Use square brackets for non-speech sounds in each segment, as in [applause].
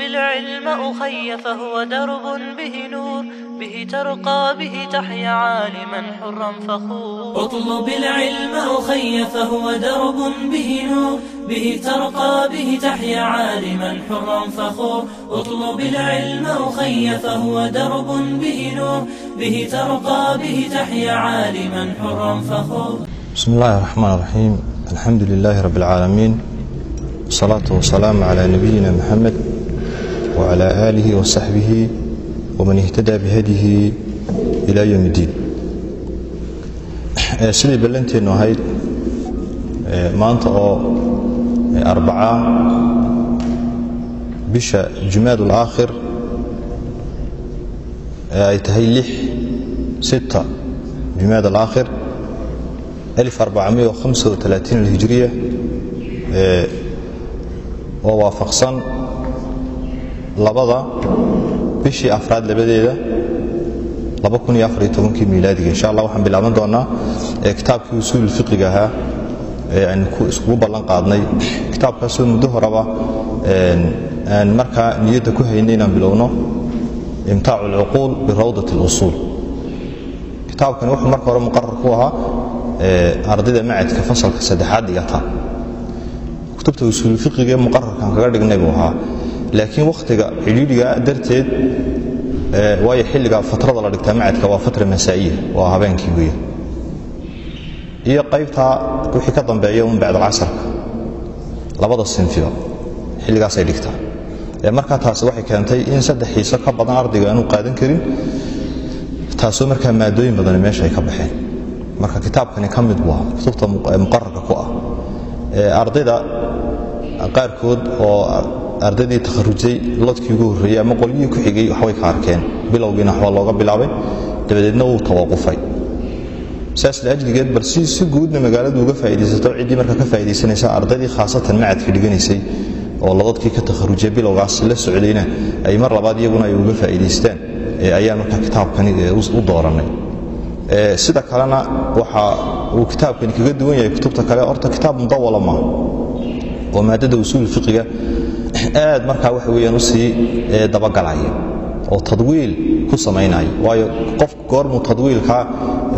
اطلب أخي فهو درب به نور به ترقى به تحيا عالما حرا فخور اطلب العلم أخي فهو درب به نور به ترقى به تحيا عالما حرا فخور اطلب العلم أخي فهو درب به نور به ترقى به تحيا عالما حرا فخور بسم الله الرحمن الرحيم الحمد لله رب العالمين والصلاة والسلام على نبينا محمد وعلى آله وصحبه ومن اهتدى بهديه إلى يوم الدين sidii ballanteenu ahayd maanta oo arbaca bisha jumaad ulaakhir ee ay tahay lix sita jumaad alaakhir alhijriya oo waafaqsan labada bishii afraad labadeeda miilaadiga insha allah waxaan bilaaban doonaa kitaabkii usuul fiqiga ahaa ee aynu iskugu ballan qaadnay. Kitaabkaasoo muddo horeba aan markaa niyadda ku haynay inaan bilowno imtaacu alcuquul birawdat اlusuul kitaabkani wuxuu marka hore muqarar ku ahaa ardayda macadka fasalka saddexaad dhigata kutubta usuul fiqiga kaga dhignay buu ahaa laakiin wakhtiga cidhiidhiga darteed waayo xilliga fatrada la dhigtaa macadka waa fatra masaa'iya waa habeenkii weya iyo qaybtaa wixii ka dambeeya un bacdalcasarka labada sinfiba xilligaasay dhigtaa. Markaa taasi waxay keentay in saddex xiiso ka badan ardayga aanu qaadan karin taasoo markaa maadooyin badani meesha ay ka baxeen. Marka kitaabkani ka mid ahaa kutubta muqararka ku ah ardayda qaarkood oo ardaydii takharujay lodkii ugu horreeyey ama qolyihii ku xigay waxbay ka arkeen. Bilowgiina waxbaa looga bilaabay. Dabadeedna wuu tawaqufay. Saas laajligeed bal si si guudna magaaladu uga faa'iidaysato ciddii marka ka faa'iidaysanaysa ardaydii khaasatan macadka dhiganaysay oo ladadkii ka takharujay bilowgaas la socdayna ay mar labaad iyaguna ay uga faa'iidaystaan ayaa marka kitaabkani u doorannay sida kalena waxa uu kitaabkani kaga duwan yahay kutubta kale horta kitaab mudawala maaha oo maadada usuul fiqiga aad markaa waxa weyaan u sii dabagalaya oo tadwiil ku samaynaya waayo qof goormuu tadwiilkaa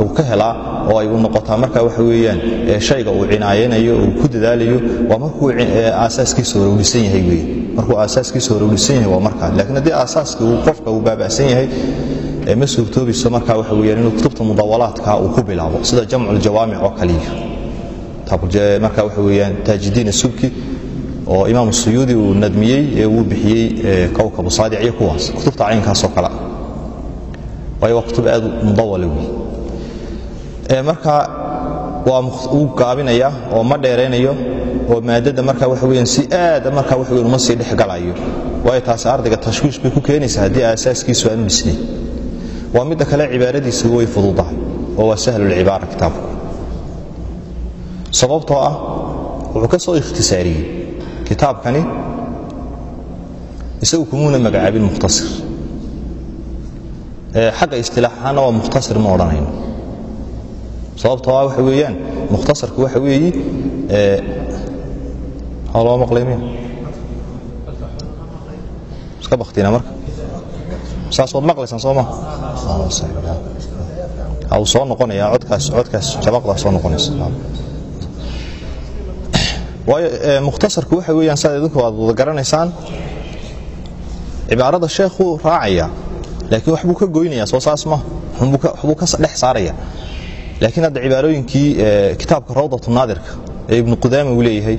uu ka helaa oo ay u noqotaa marka waxa weyaan shayga uu cinaayanayo uu ku dadaalayo waa markuu aasaaskiisa hore u dhisan yahay wey markuu aasaaskiisa hore u dhisan yahay waa markaa laakiin haddii aasaaska uu qofka uu baaba'san yahay ma suurtoobayso marka waxa weyaan inuu kutubta mudawalaadka uu ku bilaabo sida jamcu ljawaamic oo kaliya. Marka waxa weyaan taajidiin subki oo imaam suyuudi uu nadmiyey ee uu bixiyey kowkabu saadic iyo kuwaas. Kutubta caynkaasoo kale. Waayo waa kutub aad mudawala wey marka waa uu gaabinaya oo ma dheeraynayo oo maadada marka waxa weyaan si aada marka waxa weyan uma sii dhexgalayo. Waayo taasi ardayga tashwiish bay ku keenaysaa haddii aasaaskiisu dhisnayn waa midda kale cibaaradiisa way fududahay oo waa sahlulcibaara kitaabku. Sababtoo ah wuxuu ka soo ikhtisaariyey kitaabkani isagu kumuuna magacaabin mukhtasir xagga istilaax ahaanna waa mukhtasir ma odhanayno. Sababtoo ah waxa weeyaan mukhtasarku waxa weeyi maxaa loo maqlay miya? Iska baktina marka. Saas waad maqlaysaan soo ma? Soo noqonayaa codkaas codkaas jabaqdaa soo noqonaysa waayo mukhtasarku waxa weeyaan sidaad idinku aad wada garanaysaan. Cibaarada sheekhuu raacaya laakiin waxbuu ka goynaya soo saas ma waxbuu ka dhex saaraya. Laakiin hadda cibaarooyinkii kitaabka rawdatu naadirka ee ibnu qudaama uu leeyahay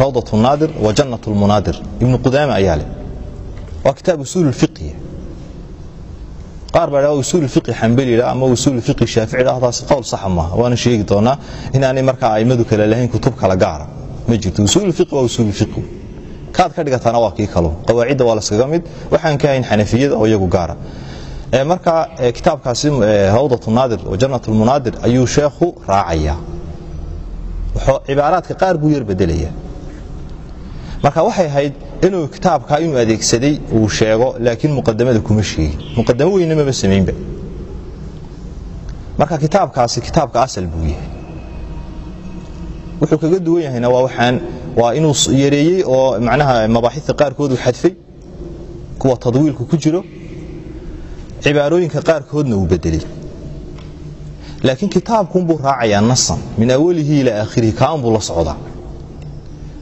rawdatu naadir wa jannat lmunaadir ibnu qudaama ayaa leh waa kitaab usuul fiqhi. Qaar baa dhaha usuul fiqhi xambali dha ama usuul fiqhi shaafici dhah taasi qowl saxa maaha waana sheegi doonaa inaanay markaa a'immadu kale lahayn kutub kala gaara ma jirto. Usuul fiqhi waa usuul fiqhi kaad ka dhigataana waa kii kalo. Qawaacidda waa laskaga mid. Waxaan ka hayn xanafiyada oo iyagu gaara. Marka kitaabkaasi hawdatu naadir wa jannat lmunaadir ayuu sheekhu raacaya cibaaraadka qaar buu yar bedelaya marka waxay ahayd inuu kitaabka inuu adeegsaday uu sheego laakiin muqadamada kuma sheegin. Muqadamo weyne maba samaynba. Marka kitaabkaasi kitaabka asal buu yahay wuxuu kaga duwan yahayna waa waxaan waa inuu yareeyey oo macnaha mabaaxida qaarkood uu xadfay kuwa tadwiilku ku jiro cibaarooyinka qaarkoodna uu bedelay. Laakiin kitaabkuunbuu raacayaa nasan min awalihi ilaa aakhirihi kaanbuu la socdaa.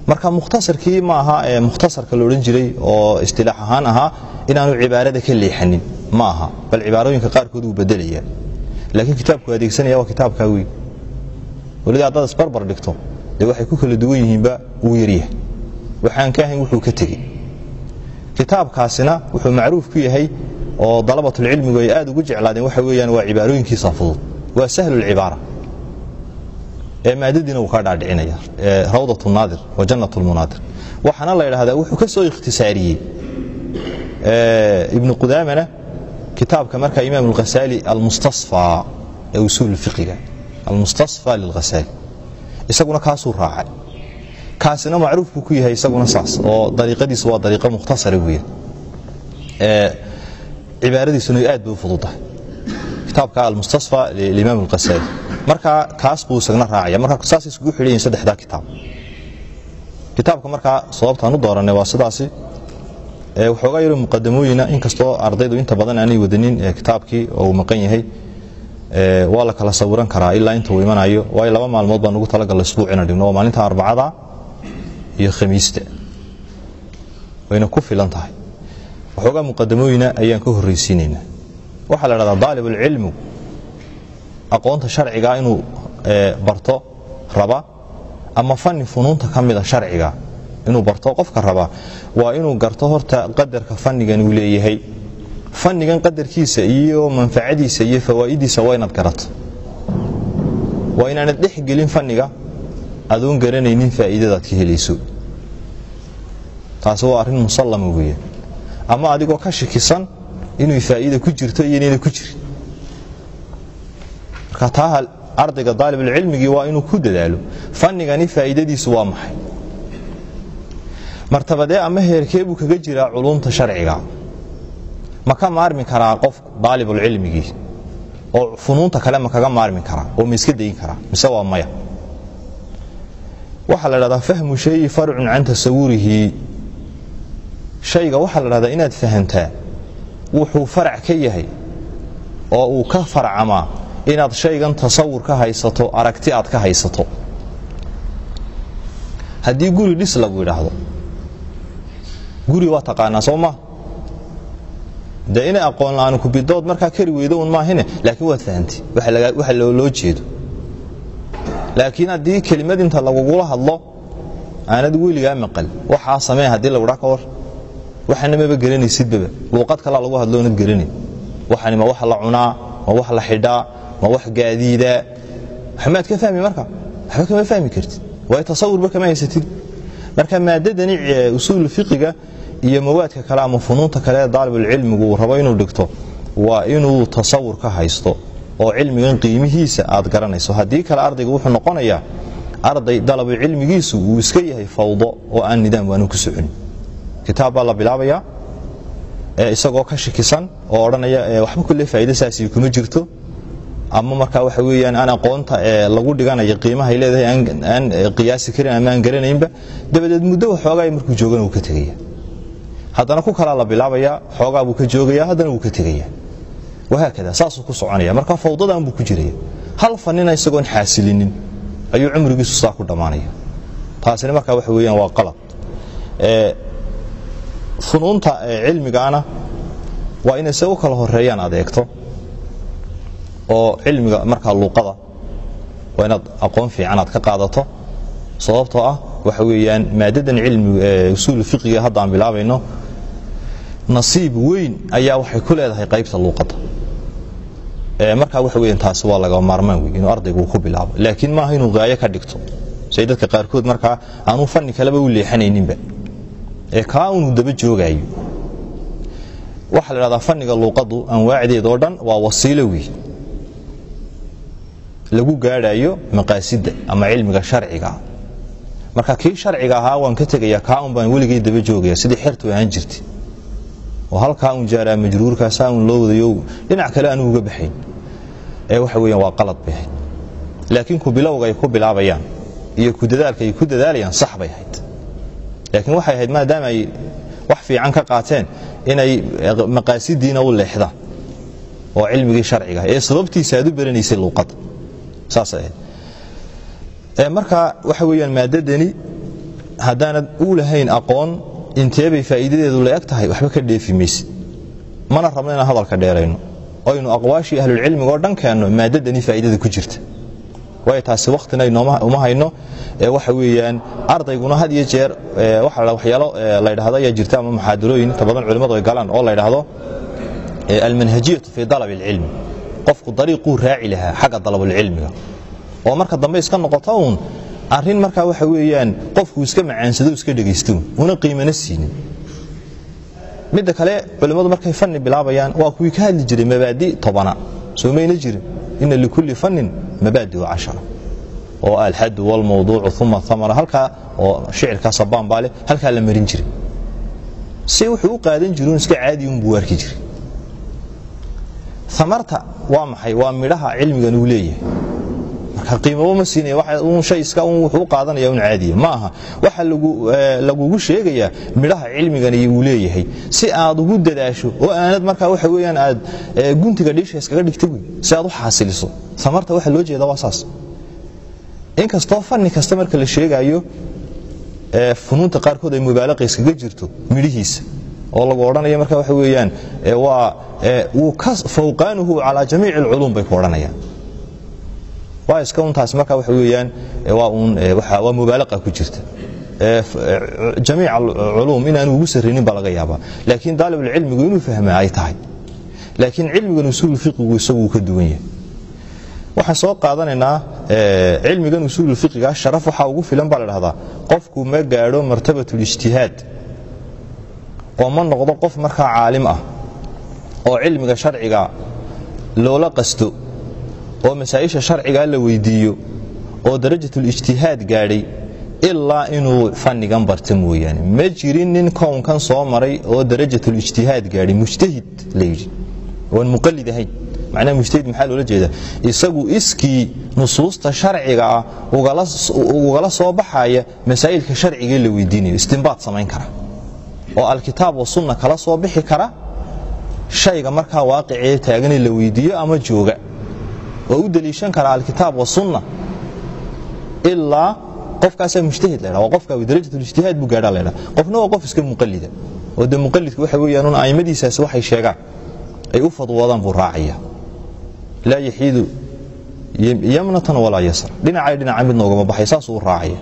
Marka mukhtasarkii ma aha mukhtasarka la odhan jiray oo istilaax ahaan ahaa inaanu cibaarada ka leexanin ma aha bal cibaarooyinka qaarkood wuu bedelayaa laakiin kitaabku adeegsanaya waa kitaabkaa wey welida haddaad isbarbar dhigto dee waxay ku kala duwan yihiinba wuu yaryahay. Waxaan ka ahayn wuxuu ka tegey. Kitaabkaasina wuxuu macruuf ku yahay oo dalabatulcilmigu ay aad ugu jeclaadeen. Waxa weeyaan waa cibaarooyinkiisa fudud. Waa sahlulcibaara ee maadadiina wuu kaa dhaadhicinaya. Rawdat naadir wa jannat lmunaadir waxaana la yidhahdaa wuxuu ka soo ikhtisaariyey. Ibnu qudaamana kitaabka marka imaam alghasaali almustasfa ee usuul fiqiga almustasfa lilghasaali isaguna kaasuu raacay. Kaasina macruuf buu ku yahay isaguna saas oo dariiqadiisu waa dariiqo mukhtasara weeyaan. Cibaaradiisuna aad bay u fududahay. Kitaabka almustasfa limaam alghasaali marka kaas buu isagna raacaya. Marka saas iskugu xidhan saddexdaa kitaab. Kitaabka markaa sababtaan u dooranay waa sidaasi. Waxoogaa yaro muqadamooyina inkastoo ardaydu inta badan aanay wadanin kitaabkii oo uu maqan yahay waa la kala sawiran karaa ilaa inta uu imanayo waayo laba maalmood baan ugu talagalay isbuuc ina dhigno waa maalinta arbacada iyo khamiista wayna ku filan tahay. Waxoogaa muqadamooyina ayaan ka horraysiinayna. Waxaa la dhahdaa daalibulcilmu aqoonta sharciga inuu barto raba ama fani funuunta ka mida sharciga inuu barto qofka raba waa inuu garto horta qadarka fanigan uu leeyahay fanigan qadarkiisa iyo manfacadiisa iyo fawaa'idiisa waa inaad garato. Waa inaanad dhex gelin faniga adoon garanaynin faa'iidadaad ka helayso. Taasi waa arrin musallama weeye. Ama adigoo ka shakisan inuu faa'iida ku jirto iyo inayna ku jirin. Marka taa ardayga daalibulcilmigii waa inuu ku dadaalo. Fanigani faa'iidadiisu waa maxay? Martabadee ama heerkee buu kaga jiraa culumta sharciga ma ka maarmi karaa qof daalibulcilmigii oo funuunta kale ma kaga maarmi karaa oo ma iska dayin karaa mise waa maya? Waxaa la dhahdaa fahmu shayi farcun can tasawurihi shayga waxaa la dhahdaa inaad fahamtaa wuxuu farac ka yahay oo uu ka farcamaa inaad shaygan tasawur ka haysato aragti aad ka haysato. Haddii guri dhis lagu yidhaahdo guri waa taqaanaa soo maa dee inay aqoon la'aan kubidood markaa kari weydo un maahine. Laakiin waad fahamtay waxa loo jeedo. Laakiin haddii kelimad inta lagugula hadlo aanad weligaa maqal. Waxaa samee haddii lagudha ka war waxana maba geranaysidbaba luuqad kalaa lagu hadlo onad geranayn waxani ma wax la cunaa ma wax la xidhaa ma wax gaadiidaa waxmaad ka fahmi marka waxba kama fahmi kartid. Waayo tasawurba kama haysatid. Marka maadadani usuul fiqiga iyo mawaadka kale ama funuunta kale ee daalibulcilmigu uu rabo inuu dhigto waa inuu tasawur ka haysto oo cilmigan qiimihiisa aad garanayso. Haddii kale ardayga wuxuu noqonayaa arday dalabulcilmigiisu uu iska yahay fawdo oo aan nidaam waanu ku soconin kitaab baa la bilaabayaa isagoo ka shakisan oo odhanaya waxba kulle faa'iida saasi kuma jirto. Ama markaa waxa weeyaan aan aqoonta lagu dhiganayo qiimahay leedahay aan qiyaasi karin ama aan garanaynba dabadeed muddo waxoogaa markuu joogana wuu ka tegaya haddana ku kalaa la bilaabayaa xoogaa buu ka joogaya haddana wuu ka tegaya. Wahaakada saasuu ku soconaya. Marka fawdadan buu ku jiraya. Hal fanina isagoon xaasilinin ayuu cumrigiisu saa ku dhammaanaya. Taasina markaa waxa weeyaan waa qalad. Funuunta cilmigaana waa inay se u kala horeeyaan aad eegto. Oo cilmiga markaa luuqada waa inaad aqoon fiican aad ka qaadato. Sababtoo ah waxa weeyaan maadadan usuul fiqiga hadda bilaabayno nasiib weyn ayaa waxay ku leedahay qaybta luuqadda. Markaa waxa weeyaan taasi waa laga maarmaan wey inuu ardaygu ku bilaabo. Laakiin maaha inuu gaayo ka dhigto. Say dadka qaarkood markaa aanuu fanni kaleba u leexanayninba. Ee kaa unuu daba joogaayo. Waxaa la dhahdaa fanniga luuqaddu anwaacdeed oo dhan waa wasiilo wey lagu gaadhaayo maqaasidda ama cilmiga sharciga. Marka kii sharciga ahaa waan ka tegaya kaa un baan weligay daba joogaya sidii xertu ahaan jirtay oo halkaa un jaaraa majruurkaasaa un loo wadayo dhinac kale aanu uga baxayn ee waxa weeyaan waa qalad bay ahayd. Laakiin ku bilowga ay ku bilaabayaan iyo ku dadaalka ay ku dadaalayaan sax bay ahayd. Laakiin waxay ahayd maadaama ay wax fiican ka qaateen inay maqaasidiina u leexdaan oo cilmigii sharciga ee sababtiisa aad u baranaysay luuqadda saas ahayd. Marka waxa weeyaan maadadani haddaanad u lahayn aqoon inteebay faa'iidadeedu la eg tahay? Waxba ka dheefi maysid mana rabno inaan hadalka dheerayno. Oynu aqwaashii ahlulcilmiga oo dhan keenno maadadani faa'iidada ku jirta. Waayo taasi wakhtina uma hayno. Waxa weeyaan ardayguna had iyo jeer waxyaalo la ydhahdo ayaa jirta ama muxaadarooyin inta badan culimmadu ay galaan oo la ydhahdo almanhajiyatu fii dalabi alcilmi. Qofku dariiquu raaci lahaa xagga dalabulcilmiga. Oo marka dambe iska noqota uun arrin markaa waxa weeyaan qofku iska macaansado iska dhegaysto una qiimana siinin midda kale culimmadu markay fanni bilaabayaan waa kuwii ka hadli jiray mabaadi tobana. Soo mayna jirin? Ina likulli fannin mabaadiu cashara. Oo alxadu walmawduucu uma amara halkaa oo shicirkaa sabaan baa leh halkaa la marin jiray. Si wuxuu u qaadan jiruun iska caadi unbuu arki jiray. Amarta waa maxay? Waa midhaha cilmigan uu leeyahay marka qiimabo ma siinaya shay iska wuxuu u qaadanaya un caadiya ma aha. Waxa lagugu sheegayaa midhaha cilmigani uu leeyahay. Si aad ugu dadaasho oo aanad markaa waxa weeyaan aad guntiga dhiisha iskaga dhigta wey si aad u xaasiliso. Amarta waxa loo jeeda waa saas. Inkastoo fanni kasta marka la sheegaayo funuunta qaarkood ay mubaalaqa iskaga jirto midhihiisa oo lagu odhanaya marka waxa weeyaan waa fawqaanuhu calaa jamiici alculuum bay ku odhanayaan waa iska untaas marka waxa weeyaan waa mubaalaqa ku jirta. Jamiic alculuum inaanu ugu sarraynin baa laga yaabaa. Laakiin daalibulcilmigu inuu fahmaa ay tahay. Laakiin cilmigan usuululfiqigu isagu ka duwan yahay. Waxaan soo qaadanaynaa cilmigan usuululfiqiga sharaf waxaa ugu filan baa la dhahdaa qofku ma gaadho martabatulijtihaad oo ma noqdo qof markaa caalim ah oo cilmiga sharciga loola qasto oo masaa'isha sharcigaa la weydiiyo oo darajatulijtihaad gaadhay ilaa inuu fannigan barta mooyaane. Ma jirin nin kownkan soo maray oo darajatulijtihaad gaadhay mujtahid la yidhi. Oon muqallid ahayn. Macnaha mujtahid maxaa loola jeedaa? Isagu iskii nusuusta sharciga ah ugala soo baxaya masaa'ilka sharcigae la weydiinayo. Istinbaad samayn kara. Oo alkitaab wa sunna kala soo bixi kara. Shayga markaa waaqicee taagane la weydiiyo ama jooga oo u deliishan kara alkitaab wasunna ilaa qofkaasaa mujtahid la waa qofka darajatulijtihaad buu gaadha la qofna waa qof iska muqallida oo de muqallidku waxa weeyaan un a'immadiisaasi waxay sheegaan ay u fadwoodaan buu raacaya laa yaxiidu yamnatan walaa yasra. Dhinacay dhinaca mid noogama baxay saasuu u raacaya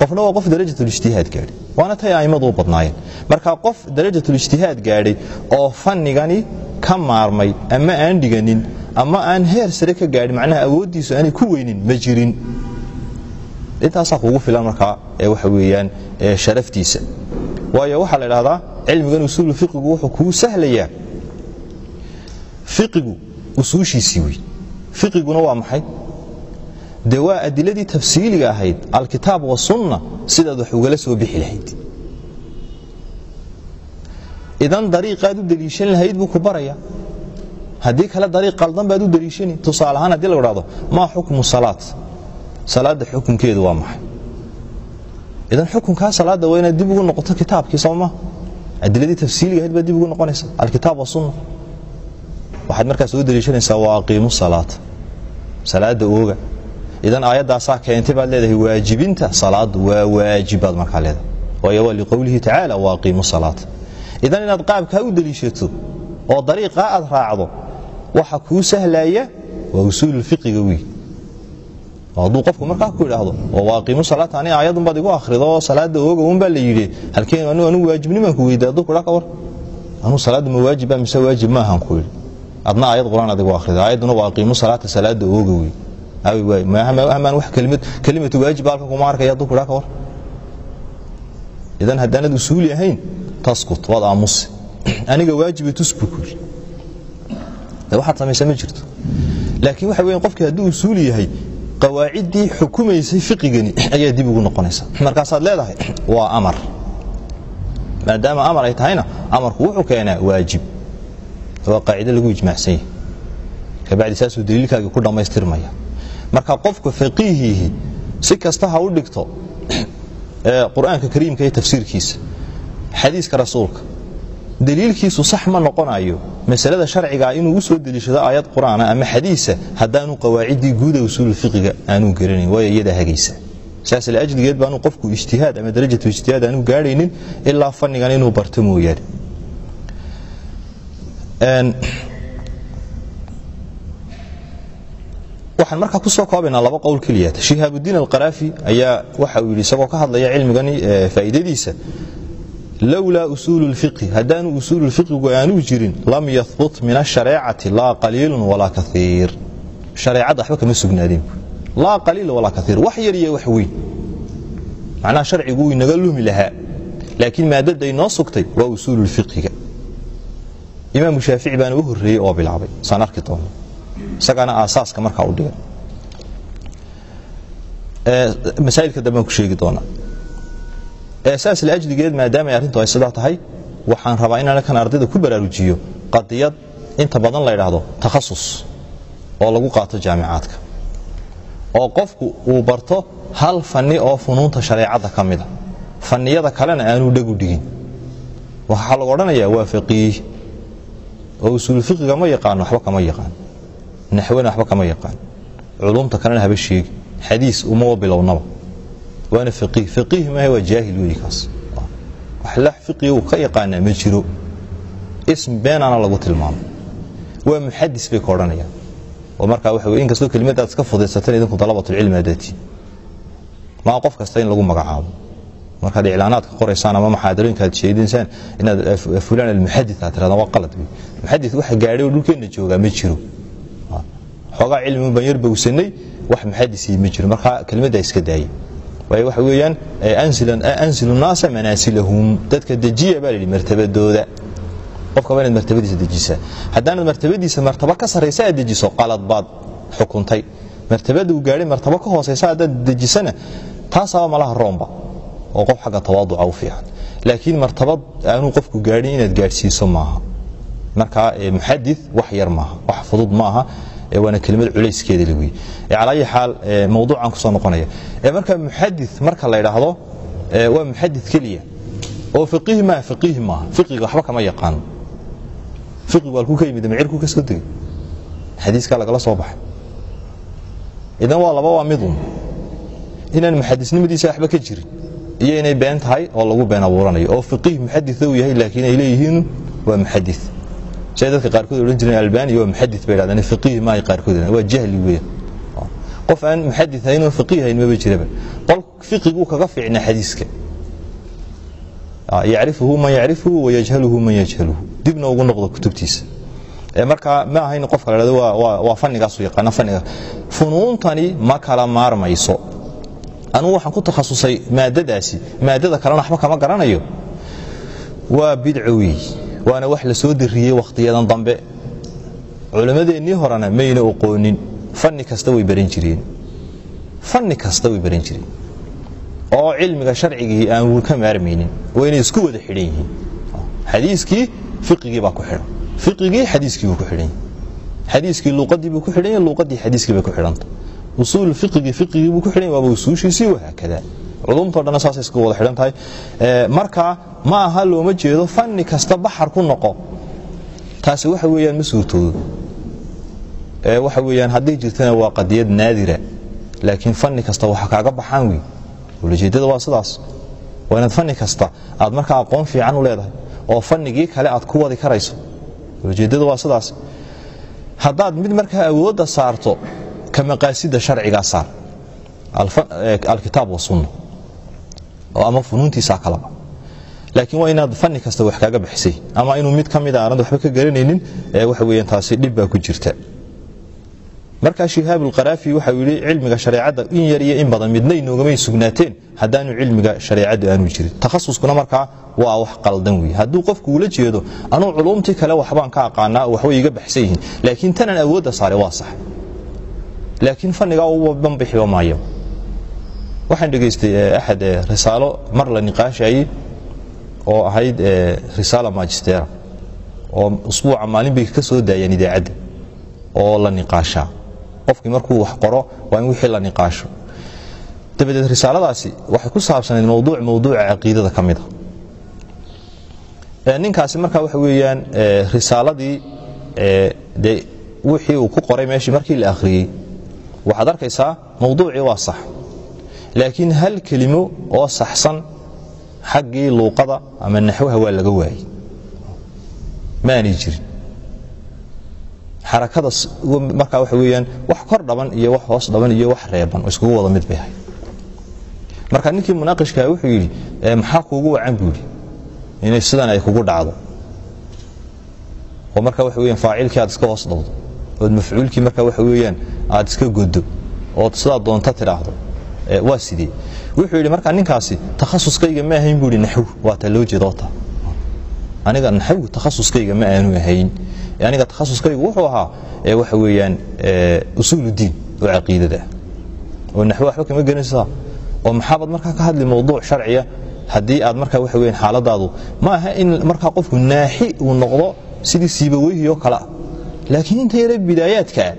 qofna waa qof darajatulijtihaad gaadhay waana tay a'immadu u badnaayeen. Marka qof darajatulijtihaad gaadhay oo fannigani ka maarmay ama aan dhiganin ama aan heer sare ka gaadhin macnaha awooddiisu aanay ku weynin ma jirin. Intaasaa kugu filan markaa ee waxa weeyaan sharaftiisa. Waayo waxaa la idhahdaa cilmigan usuulu wuxuu kuu sahlayaa. Fiqigu usuushiisii wey fiqiguna waa maxay? De waa adiladii tafsiiliga ahayd alkitaab wasunna sidaad wax ugala soo bixi lahayd. Idan dariiqaad u deliishan lahayd buu ku baraya haddii kale dariiq qaldan baad u deliishani tusaale ahaan haddii lagu dhahdo maa xukmu salaat salaadda xukunkeedu waa maxay? Idan xukunkaa salaadda waa inaad dib ugu noqoto kitaabkii sooma adiladii tafsiiliga ahayd baad dib ugu noqonaysa alkitaab wasunna waxaad markaa soo deliishanaysaa waa aqiimu salaata salaadda ooga. Idan aayaddaasaa keentay baad leedahay waajibinta salaaddu waa waajib baad markaa leedahay. Waayo waa liqowlihi tacaala waa aqiimu salaata idan inaad qaabkaa u deliishato oo dariiqaa aad raacdo waxa kuu sahlaya waa usuululfiqiga wiy hadduu qofku markaa ku idhaahdo waaqiimu salaata ani aayadun baad igu akhrido oo salaada ooga un baa la yidhi halkeen anu anu waajibnimaan ku weydiy hadduu kudhaa ka war. Anuu salaadda ma waajiba mise waajib maahan ku yidhi. Adna aayad quraan aad igu akhrido aayadduna waaqiimu salaata salaada ooga wey awi waay maahamaan wax kelimatu waajib halkan kuma arkaya hadduu kudhaa ka war. Idan haddaanad usuuli ahayn taskut waad aamusi. [clears throat] Aniga waajiba tusbu ku yidhi waxaad samaysa ma jirto. Laakiin waxa weyan qofkii hadduu usuuli yahay qawaaciddii xukumaysay fiqigani ayaa dib ugu noqonaysa. Markaasaad leedahay waa amar. Maadaama amar ay tahayna amarku wuxuu keenaa waajib. Waa qaacido lagu ijmaacsan yahay. Kabacdi saasuu daliilkaagii ku dhammaystirmaya. Marka qofka faqiihiihi si kasta ha u dhigto qur'aanka kariimka iyo tafsiirkiisa xadiiska rasuulka daliilkiisu sax ma noqonayo. Masalada sharcigaa inuu u soo deliishado aayad qur'aana ama xadiisa haddaanu qawaaciddii guuda usuululfiqiga aanuu garanayn waayo iyadaa hagaysa. Saas laajligeed baanu qofku ijtihaad ama darajatu ijtihaad aanu gaadhaynin ilaa fannigan inuu barto mooyaane. Waxaan markaa ku soo koobaynaa laba qowl keliya. Shihaabudiin alqaraafi ayaa waxa uu yidhi isagoo ka hadlaya cilmigani faa'iidadiisa lowlaa usuulu lfiqhi haddaanu usuululfiqigu aanuu jirin lam yahbut min ashareecati laa qaliilun walaa kaiir shareecadda waxba kama sugnaadeen laa qaliil walaa kaiir wax yar wax weyn macnaha sharcigu wuu inaga lumi lahaa laakiin maadada inoo sugtay waa usuululfiqhiga imaamu shaafici baana u horreeyey oo bilaabay saan arki doono isagaana aasaaska markaa u dhigay masaa'ilka dambaan ku sheegi doonaa saas laajligeed maadaama ay arrintu ay sidaa tahay waxaan rabaa inaan kan ardayda ku baraarujiyo qadiyad inta badan la idhaahdo takhasus oo lagu qaato jaamicaadka. Oo qofku uu barto hal fanni oo funuunta shareecadda ka mida fanniyada kalena aanuu dhegu dhigin. Waxaa lagu odhanayaa waa faqiih oo usuulfiqiga ma yaqaan waxba kama yaqaan. Naxwana waxba kama yaqaan. Culumta kalena haba sheegi. Xadiis umaba bilownaba waana faqiih faqiih maaha waa jaahil weyi kaas. Wax la fiqiga uu ka yaqaanaa ma jiro. Ism beenaana lagu tilmaamay. Waa muxadis bay ka odhanayaan. Oo markaa waxa weye inkastoo kelimadaad iska fudaysateen idinku dalabatulcilmi aadatiin maa qof kasta in lagu magacaabo. Markaad iclaanaadka qoraysaan ama maxaadarooyinka aad sheedinsaan inaad fulaan almuxadis aad tirahda waa qalad wey muxadis waxa gaadhay oo dhulkeenna joogaa ma jiro. Xoogaa cilmigun baan yar bowsanay wax muxadisii ma jiro. Markaa kelimaddaa iska daayay waayo waxa weeyaan ansilu naasa manaasilahum dadka dejiya baa layidhi martabadooda. Qofkaba inaad martabadiisa dejisaa. Haddaanad martabadiisa martaba ka sarraysa aad dejiso qalad baad xukuntay. Martabada uu gaadhay martaba ka hoosaysa haddaad dejisana taasaaba malaha roomba oo qof xagga tawaaduca u fiican. Laakiin martabad aanuu qofku gaadhin inaad gaadhsiiso maaha. Marka muxadid wax yar maaha wax fudud maaha waana kelimad culayskeeda la weye calaa ayi xaal mawduucan ku soo noqonaya. Marka muxadid marka la idhaahdo waa muxadid keliya. Oo faqiih maaha faqiih maaha. Fiqiga waxba kama yaqaano. Fiqigu halkuu ka yimid micirkuu ka soo degay xadiiskaa lagala soo baxay. Idan waa laba waa midun. Inaan muxadisnimadiisa waxba ka jirin. Iyo inay been tahay oo lagu been abuuranayo oo faqiih muxadid uu yahay laakiin ay leeyihiin waa muxadid say dadka qaarkood odhan jireen albani waa muxadid bay dhahdeen faqiih maahay qaarkood waa jahli weeyaan qof aan muxadid ahayn oo faqiih ahayn maba jiraba qol fiqiguu kaga fiicnaa xadiiska. Yacrifuhu man yacrifuhu wayajhaluhu man yajhaluhu. Dibna ugu noqdo kutubtiisa. Marka ma ahayn qofka la dhahdo waa fanigaasu yaqaana faniga funuuntani ma kala maarmayso. Anugu waxaan ku takhasusay maadadaasi maadada kalena waxba kama garanayo. Waa bidco weey waana wax la soo dariyey wakhtiyadan dambe. Culimmadeennii horena mayna oqoonin fanni kasta way baran jireen. Fanni kasta way baran jireen. Oo cilmiga sharcigii aan ka maarmaynin. Waa inay isku wada xidhan yihiin. Xadiiskii fiqigii baa ku xidhan. Fiqigii xadiiskii buu ku xidhan yahay xadiiskii luuqadii buu ku xidhan yahay luuqadii xadiiskii bay ku xidhanta usuul fiqigii fiqigii buu ku xidhan yahay waaba usuushiisii wahaakada culumtoo dhanna saasay isku wada xidhan tahay. Marka ma aha looma jeedo fanni kasta baxar ku noqo. Taasi waxa weeyaan ma suurtoodo. Waxa weeyaan hadday jirtana waa qadiyad naadira laakiin fanni kasta waxa kaaga baxaan wey ulajeedada waa sidaas. Waa inaad fanni kasta aad markaa aqoon fiican u leedahay oo fannigii kale aad ku wadi karayso. Ulajeedada waa sidaas. Haddaad mid markaa awoodda saarto ka maqaasida sharcigaa saar. Alkitaab wasunna oo ama funuuntiisaa kalaba laakiin waa inaad fanni kasta wax kaaga bixisay ama inuu mid ka mida aanad waxba ka garanaynin waxa weeyaan taasi dhib baa ku jirta. Markaa shihaab alqaraafi waxau yidhi cilmiga shareecadda in yar iyo in badan midna inoogamay sugnaateen haddaanu cilmiga shareecaddu aanu jirin. Takhasuskuna markaa waa wax qaldan wey hadduu qofku ula jeedo anuu culumtii kale waxbaan ka aqaanaa waxbay iga baxsan yihiin. Laakiin tanaan awoodda saare waa sax. Laakiin fannigaa banbixiba maayo. Waxaan dhegaystay axad risaalo mar la niqaashayey oo ahayd risaala magistera oo usbuuca maalin bay ka daayeen idaacadda oo la niqaashaa. Qofkii markuu wax qoro waa in wixii la niqaasho. Dabadeed risaaladaasi waxay ku saabsanayd mowduuc mowduuca caqiidada ka mida ninkaasi marka waxa weeyaan risaaladii dee wixii uu ku qoray meeshii markii la akhriyey waxaad arkaysaa mawduucii waa sax. Laakiin hal kelimo oo saxsan xaggii luuqada ama naxwaha waa laga waayey. Ma jirin. Xarakada markaa waxa weeyaan wax kor dhaban iyo wax hoos dhaban iyo wax reeban iskugu wada mid bay ahay marka ninkii munaaqishkaa wuxuu yidhi maxaa kuugu wacan? buu yidhi. Inay sidan ay kugu dhacdo. Oo marka waxa weeyaan faacilkii aad iska hoos dhawdo ood mafcuulkii marka waxa weeyaan aad iska goddo. Ood sidaa doonta tidhaahdo waa sidee? Wuxuu yidhi marka ninkaasi takhasuskayga ma ahayn buu yidhi naxw waa taa loo jeedoota aniga naxwigu takhasuskayga ma aanu ahayn. Aniga takhasuskaygu wuxuu ahaa waxa weeyaan usuuludiin oo caqiidada oo naxwo waxba kama gelinaysaa oo maxaabaad markaa ka hadli mawduuc sharciya. Haddii aad markaa waxa weeyaan xaaladaadu ma aha in markaa qofku naaxi uu noqdo sidii siibaweyhi oo kale. Ah laakiin inta yare bidaayaadkaa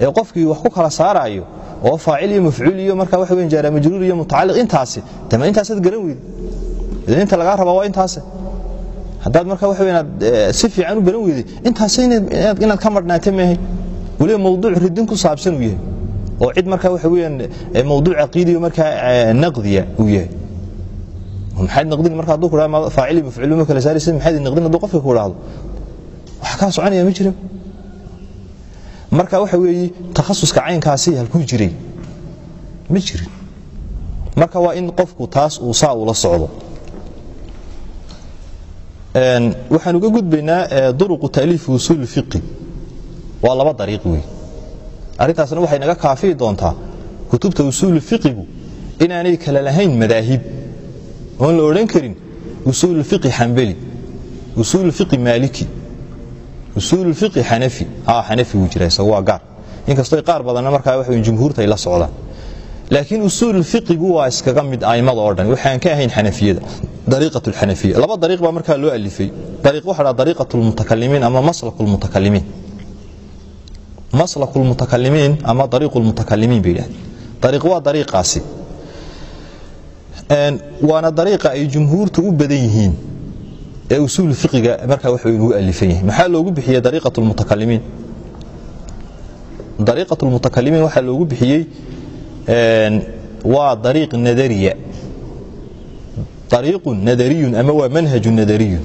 ee qofkii wax ku kala saaraayo oo faacil iyo mafcuul iyo markaa waxa weyan jaara majruur iyo mutacalliq intaasi. Dama intaasaad garan weyda idan inta lagaa rabaa waa intaase haddaad marka waxa weyan si fiican u baran weyday intaas inaad ka marhnaata maahay weliba mawduuc ridin ku saabsan uu yahay. Oo cid marka waxa weeyaan mawduuc caqiidiyo markaa naqdiya uu yahay. Maxaad naqdin marka hadduu ku dhaha faacil iyo mafcuul ma kala saaraysa maxaad naqdin hadduu qofka ku dhaahdo? Wax kaa soconaya ma jira marka waxa weeye takhasuska caynkaasi halkuu jiray. Ma jirin. Marka waa in qofku taas uu saa ula socdo. Waxaan uga gudbaynaa duruqu taaliifi usuul fiqi. Waa laba dariiq wey arrintaasna waxay naga kaafiyi doontaa kutubta usuul fiqigu inaanay kala lahayn madaahib. Oon la odhan karin usuul fiqi xambeli usuul fiqi maaliki usuul fiqi xanafi xanafi wuu jira isagu waa gaar. Inkastoo qaar badanna markaa waxa jumhuurta ay la socdaan. Laakiin usuul fiqigu waa iskaga mid aimada oo dhan. Waxaan ka ahayn xanafiyada dariiqat lxanafiya laba dariiq baa markaa loo alifay. Dariiq waxa dhaha dariiqat lmutakalimiin ama maslak lmutakalimiin maslak lmutakalimiin ama dariiqu lmutakalimiin bay yidhahdeen. Dariiq waa dariiqaasi. Waana dariiqa ay jumhuurtu u badan yihiin ee usuul fiqiga markaa waxa uu alifan yahay. Maxaa loogu bixiyey dariiqat lmutakalimiin dariiqat lmutakalimiin waxaa loogu bixiyey waa dariiq nadariya. Dariiqun nadariyun ama waa manhajun nadariyun.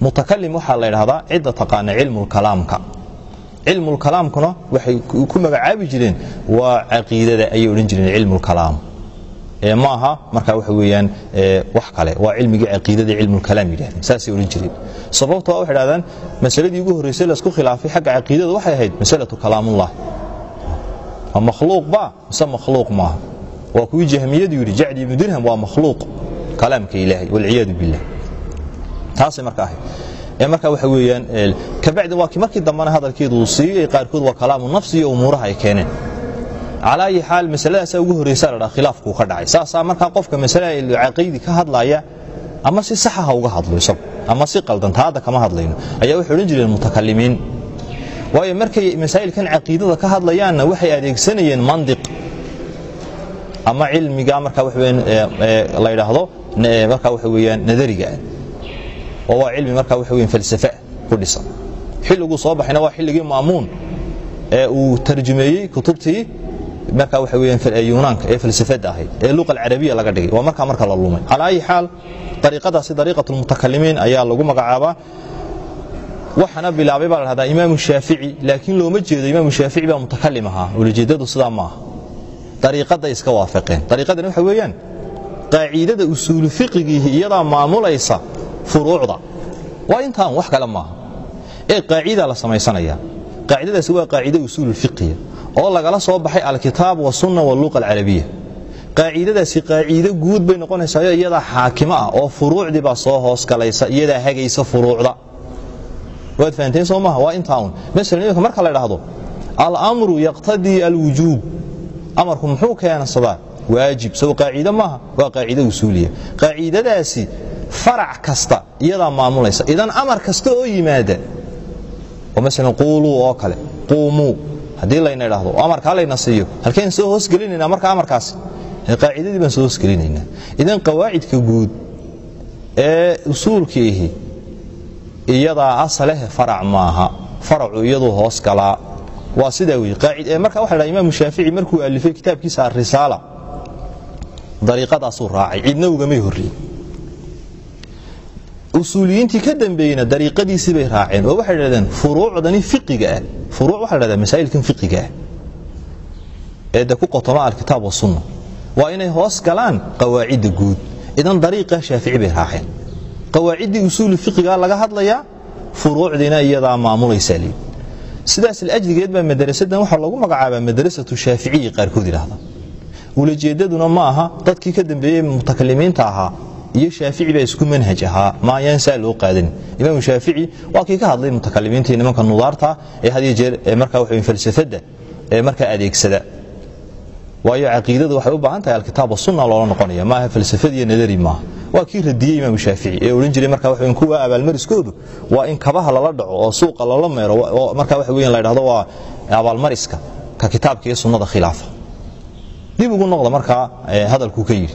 Mutakalim waxaa la ydhahdaa cidda taqaana cilmulkalaamka cilmulkalaamkuna waxay ku magacaabi jireen waa caqiidada ayay odhan jireen cilmulkalaam ma aha markaa waxa weeyaan wax kale waa cilmigii caqiidada cilmulkalaam yidhahdeen saasay odhan jireen sababto waxay dhahdaan masaladii ugu horreysay la isku khilaafay xagga caqiidada waxay ahayd masalatu kalaamullah ma makhluuq ba? Mise makhluuq maaha? Waa kuwii jahmiyadu yidhi jacdi ibnu dirham waa makhluuq kalaamka ilaahay walciyaadu billah. Taasay marka ahayd. Marka waxa weeyaan kabacdi waa kii markii dambena hadalkeedu uu siiyey qaarkood waa kalaamu nafsi iyo umuuraha ay keeneen calaa ayi xaal masaladaasaa ugu horreysa la dhaha khilaafkuu ka dhacay. Saasaa markaa qofka masale caqiidi ka hadlaya ama si saxa uga hadlo isagu ama si qaldanta hadda kama hadlayno ayaa waxay odhan jireen mutakalimiin waayo markay masaa'ilkan caqiidada ka hadlayaanna waxay adeegsanayeen mandiq ama cilmiga marka la ydhaahdo marka waxa weyaan nadariga oo waa cilmi marka waxa weyan falsafa ku dhisan. Xilliguu soo baxayna waa xilligii ma'muun ee uu tarjumeeyey kutubtii marka waxa weyaan yunaanka ee falsafada ahayd ee luqa alcarabiya laga dhigay waa markaa marka la lumay. Calaa ayi xaal dariiqadaasi dariiqat lmutakalimiin ayaa lagu magacaabaa. Waxaana bilaabay baa la dhahdaa imaamu shaafici laakiin looma jeedo imaamu shaafici baa mutakalim ahaa ulajeedadu sidaa ma aha. Dariiqaday iska waafaqeen. Dariiqadan waxa weeyaan qaaciidada usuulu fiqigiihi iyadaa maamulaysa furuucda. Waa intaan wax kale maaha ee qaacida la samaysanaya. Qaacidadaasi waa qaacida usuulu fiqiya oo lagala soo baxay alkitaab wasunna waluqa alcarabiya. Qaacidadaasi qaaciido guud bay noqonaysayo iyadaa xaakimo ah oo furuucdii baa soo hoosgalaysa iyadaa hagaysa furuucda. Waad fahanteen soo maaha waa intaa un masalan imika marka la idhaahdo alamru yaqtadii alwujuub amarku muxuu keensadaa waajib. Sow qaaciide maaha waa qaaciide usuuliya. Qaaciidadaasi farac kasta iyadaa maamulaysa idan amar kasta oo yimaada oo masalan quuluu oo kale quumuu haddii layna idhaahdo amarkaa layna siiyo halkeen soo hoosgelinaynaa marka amarkaasi qaacidadii baan soo hoosgelinaynaa idan qawaacidka guud ee usuulkiihi iyadaa asalehe farac maaha. Faracu iyaduu hoos galaa waa sidaa wey marka waxa dhaha imaamu shaafici markuu alifay kitaabkiisa arisaala dariiqadaasuu raacay. Cidna ugamay usuuliyiintii ka dambeeyeyna dariiqadiisii bay raaceen oo waxay dhahdeen furuucdani fiqiga ah. Furuuc waxa la dhahdaa masaa'ilkan fiqiga ah. Ee de ku qotoma alkitaab wasunna waa inay hoos galaan qawaacidda guud. Idan dariiqa shaafici bay raaceen. Qawaaciddii usuuli fiqiga laga hadlayaa furuucdiina iyadaa maamulaysaa sidaas lajligeed baa madarasadan waxaa loogu magacaabaa madrasatu shaaficiyi qaarkood yidhaahda. Ulajeedaduna ma aha dadkii ka dambeeyey mutakalimiinta ahaa iyo shaafici baa isku manhaj ahaa maayaan saa loo qaadanin imaamu shaafici waa kii ka hadlay mutakalimiintii nimanka nudaarta ee had jeer ee markaa waxa falsafadda ee markaa adeegsada. Waayo caqiidadu waxay u baahan tahay alkitaab wasunna loola noqonaya maaha falsafad iyo nadari maaha waa kii radiyey imaamu shaafici ee odhan jiray marka waxa kuwa abaalmariskoodu waa in kabaha lala dhaco oo suuqa lala meero oo marka waxa weyan la dhahdo waa abaalmariska ka kitaabka iyo sunnada khilaafa. Dib ugu noqda markaa hadalkuu ka yidhi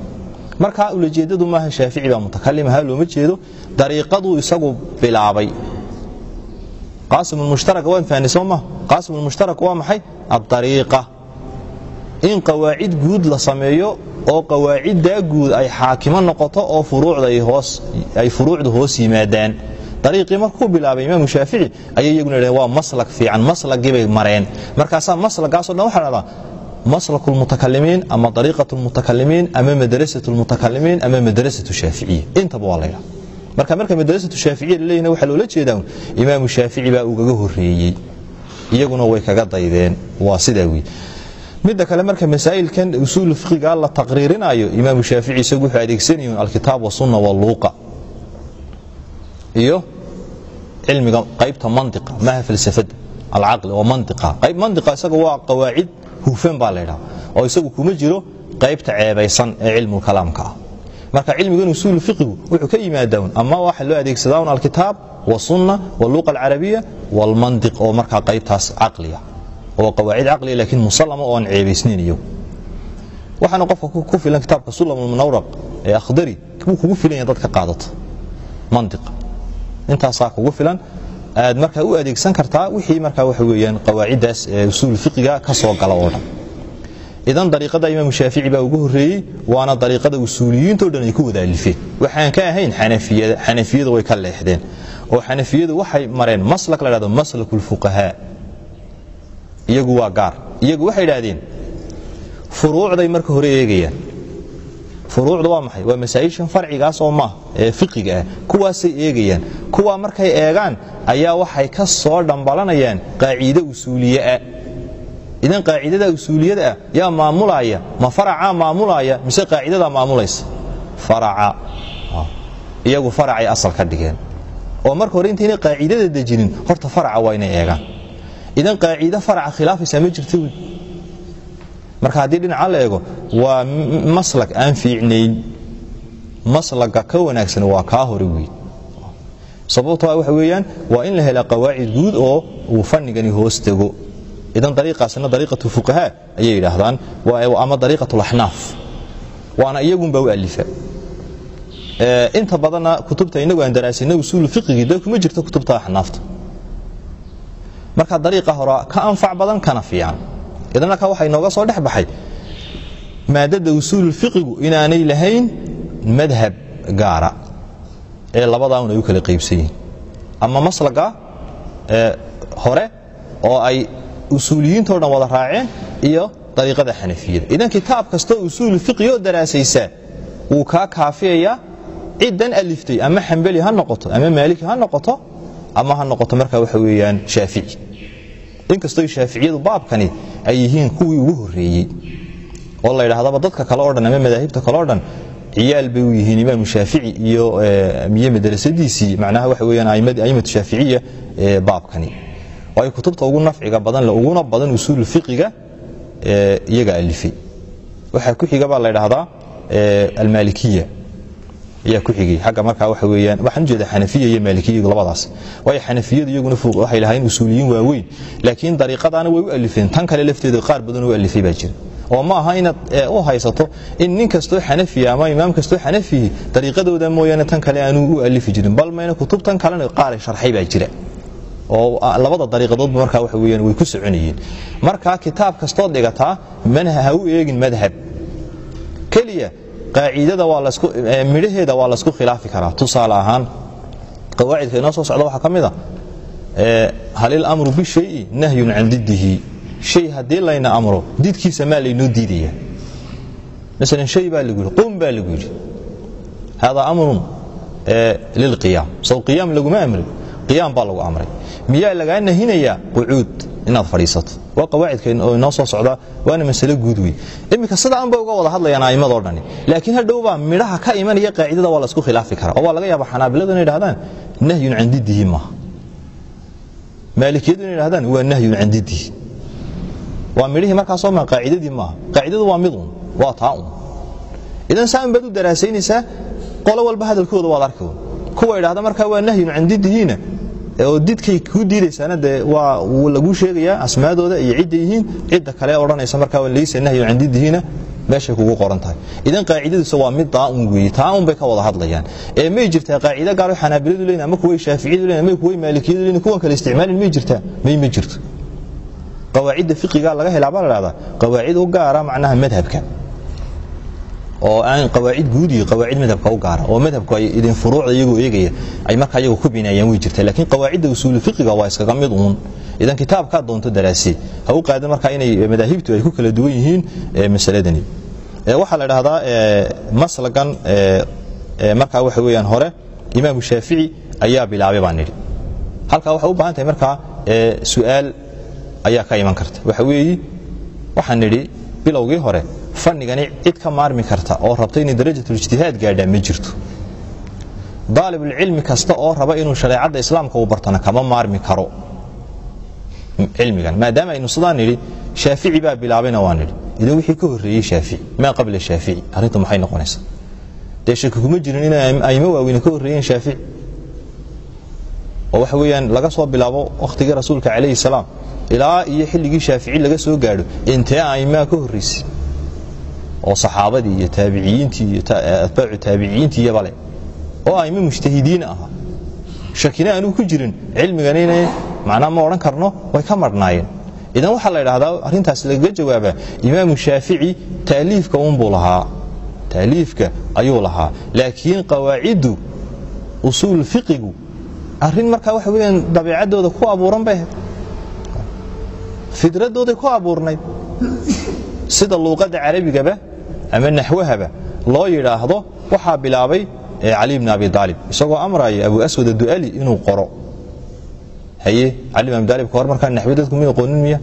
marka ulajeedadu maaha shaafici baa mutakalim ahaa looma jeedo dariiqaduu isagu bilaabay. Qaasimulmushtarak waan fahnay soo ma qaasimulmushtarak waa maxay? Adariiqa in qawaacid guud la sameeyo oo qawaaciddaa guud ay xaakimo noqoto oo ay furuucdu hoos yimaadaan. Dariiqii markuu bilaabay imaamu shaafici ayay iyaguna dhaheen waa maslak fiican maslagii bay mareen. Markaasaa maslagaaso dhan waxa dhahdaa maslak lmutakalimiin ama ariiqat lmutakalimiin ama madrasat lmutakalimiin ama madrasatu shaaficiya intaba waa laydha marka marka madrasatu shaaficiya laleeyahna waxaa loola jeedaa imaamu shaafici baa ugaga horeeyey iyaguna way kaga daydeen. Waa sidaa wey midda kale marka masaa'ilkan usuul fiqiga la taqriirinayo imaamu shaafici isagu wuxuu adeegsanayun alkitaab wasunna waluuqa iyo cilmiga qaybta mantiqa maaha falsafada alcaqli oo mantiqa. Qayb mantiqa isaga waa qawaacid hufan baa laydhaha oo isagu kuma jiro qaybta ceebaysan ee cilmulkalaamka ah marka cilmigan usuul fiqigu wuxuu ka yimaadaa ama waxa loo adeegsadaa alkitaab wasunna waluuqa alcarabiya walmantiq oo markaa qaybtaas caqliga oo qawaacid caqliga laakiin musallama oo aan ceebaysnayn iyagu waxaana qofka ku filan kitaabka sulam almunawraq ee akhdari wuu kugu filan yahay dad ka qaadato mantiqa intaasaa kugu filan aad markaa u adeegsan kartaa wixii markaa waxa weeyaan qawaaciddaas usuul fiqiga ka soo gala oo dhan. Idan dariiqada imaamu shaafici baa ugu horreeyey waana dariiqada usuuliyiintao dhan ay ku wada alifeen waxaan ka ahayn xanafiyada xanafiyada way ka leexdeen oo xanafiyadu waxay mareen maslak la dhahdo maslaku lfuqahaa iyagu waa gaar. Iyagu waxay idhaahdeen furuucday marka hore eegayaan furuucda waa maxay? Waa masaa'ishan farcigaas oo maaha ee fiqiga ah. Kuwaasay eegayaan. Kuwaa markay eegaan ayaa waxay ka soo dhambalanayaan qaaciide usuuliye ah. Idan qaacidada usuuliyada ah yaa maamulaya ma faracaa maamulaya mise qaacidadaa maamulaysa faraca. Iyagu faracay asal ka dhigeen. Oo marka hore intaynay qaacidada dejinin horta faraca waa inay eegaan. Idan qaaciide faraca khilaafaysaa ma jirta marka haddii dhinaca la eego waa maslag aan fiicnayn maslaga ka wanaagsan waa kaa hore wey sababto waxa weeyaan waa in la helaa qawaacid guud oo uu fanigani hoos tego. Idan dariiqaasna dariiqatu fuqahaa ayay yidhaahdaan ama dariiqatu laxnaaf waana iyagunbaa u alifa inta badanna kutubta inagu aan daraasina usuulu fiqigii de kuma jirto kutubta axnaafta. Marka dariiqa hore ka anfac badan kana fiican idan marka waxaa inooga soo dhex baxay maadada usuululfiqigu inaanay lahayn madhab gaara ee labadaa un ay u kala qaybsan yihiin. Ama maslaga hore oo ay usuuliyiintao dhan wada raaceen iyo dariiqada xanafiyada. Idan kitaab kastoo usuul fiqi oo daraasaysaa wuu kaa kaafiyayaa ciddan aliftay ama xambeli ha noqoto ama maaliki ha noqoto ama ha noqoto marka waxa weeyaan shaafici inkastoo shaaficiyadu baabkani ay yihiin kuwii ugu horreeyey oo la ydhahdaba dadka kale o dhan ama madaahibta kale o dhan ciyaal bay u yihiin imaamu shaafici iyo miye madrasadiisii macnaha waxa weyaan aimatu shaaficiya ee baabkani. Waayo kutubta ugu nafciga badan uguna badan usuul fiqiga iyaga alifay. Waxaa ku xiga baa la ydhaahdaa almaalikiya ayaa ku xigay. Xagga markaa waxa weeyaan waxaan ujeeda xanafiya iyo maalikiyadu labadaas. Waayo xanafiyadu iyaguna waxay lahayn usuuliyiin waaweyn laakiin dariiqadaana way u alifeen. Tan kale lafteeda qaar badan u alifay baa jira. Oo ma aha inaad u haysato in nin kastoo xanafiya ama imaam kastoo xanafihi dariiqadooda mooyaane tan kale aanu u alifi jirin. Bal mayna kutubtan kalena qaar sharxay baa jira. Oo labada dariiqadoodba markaa waxa weeyaan way ku soconayeen. Marka kitaab kastood dhigataa manha ha u eegin madhab. Keliya lasku midhaheeda waa laysku khilaafi karaa. Tusaale ahaan qawaacidka inoo soo socda waxaa ka mid a hal ilamru bishayi nahyun can didihi shay haddii layna amro didkiisa maa laynoo diidaya? Masalan shay baa lagu yidhi qum baa lagu yidhi. Haadaa amrun lilqiyaam sow qiyaam. Laguma amrin qiyaam baa lagu amray. Miyaa lagaa nahinayaa qucuud inaad fadhiisato. Waa qawaacidka oo inoo soo socda waana masale guud wey iminka sidaan bay uga wada hadlayaan a'immadoo dhani laakiin hadhowbaa midhaha ka imanaya qaacidada waa laysku khilaafi karaa. Oo waa laga yaaba xanaabiladu inay idhahdaan nahyun can didihi maaha. Maalikiyadu inay idhahdaan waa nahyun can didihi waa midhihii markaasoo maa qaacidadii maaha. Qaacidadu waa mid un waa taa un. Idan saan baad u daraasaynaysaa qolo walba hadalkooda waad arki kuwa idhahda markaa waa nahyun can didihiina oo didkay kuu diidaysaana dee waa laguu sheegayaa asmaadooda iyo cidda yihiin cidda kale odhanaysa markaa laysa nahyun can didihiina meeshay kugu qoran tahay. Idan qaacidadiisa waa mid daa'un weeye taa'un bay ka wada hadlayaan. Ee may jirtaa qaacido gaaro xanaabiladu leyn ama kuway shaaficiyadu leyn ama kuway maalikiyadu leyn kuwan kale isticmaalin may jirtaa may ma jirto. Qawaacidda fiqiga laga helaa baa la dhahdaa qawaacid u gaara macnaha madhabka oo aan qawaacid guud iyo qawaacid madhabka u gaara oo madhabku ay idin furuucda iyagoo eegaya ay markaa iyagu ku binayaan way jirtaa laakiin qawaacidda usuulu fiqiga waa iskaga mid uun. Idan kitaabkaa doonto daraasee ha u qaadan markaa inay madaahibtu ay ku kala duwan yihiin masaladani. Waxaa la dhahdaa maslagan markaa waxa weeyaan hore imaamu shaafici ayaa bilaabay baan nidhi. Halkaa waxay u baahan tahay markaa su'aal ayaa ka iman karta. Waxa weeyi waxaan nidhi bilowgii hore fanigani cid ka maarmi karta oo rabta inay darajatulijtihaad gaadhaan ma jirto. Daalibulcilmi kasta oo raba inuu shareecadda islaamka uu bartana kama maarmi karo. Cilmigan maadaama aynu sidaan nidhi shaafici baa bilaabayna waa nidhi. Idan wixii ka horreeyey shaafici maa qabla shaafici arrintu maxay noqonaysaa? Dee shaki kuma jirin inay aimo waaweyne ka horreeyeen shaafici. Oo waxa weeyaan laga soo bilaabo wakhtigii rasuulka calayhi salaam. Ilaa iyo xilligii shaafici laga soo gaadho intee aimaa ka horraysay oo saxaabadii iyo taabiciyiintii iyo atbaacu taabiciyiintii iyo bale oo aimo mujtahidiin aha shakina aanuu ku jirin cilmigan inay macnaa ma odhan karno way ka marhnaayeen idan waxaa la idhahdaa arrintaas lagaga jawaabaa imaamu shaafici taaliifka unbuu lahaa. Taaliifka ayuu lahaa. Laakiin qawaaciddu usuul fiqigu arrin markaa waxa weeyaan dabeecaddooda ku abuuran bay. Fidradooday ku abuurnayd sida luuqadda carabigaba ama naxwahaba loo yidhaahdo waxaa bilaabay cali bn abi aalib isagoo amraya abu aswad adu'ali inuu qoro. Haye cali bn abi aalib kahor markaa naxwe dadku may aqoonin miya?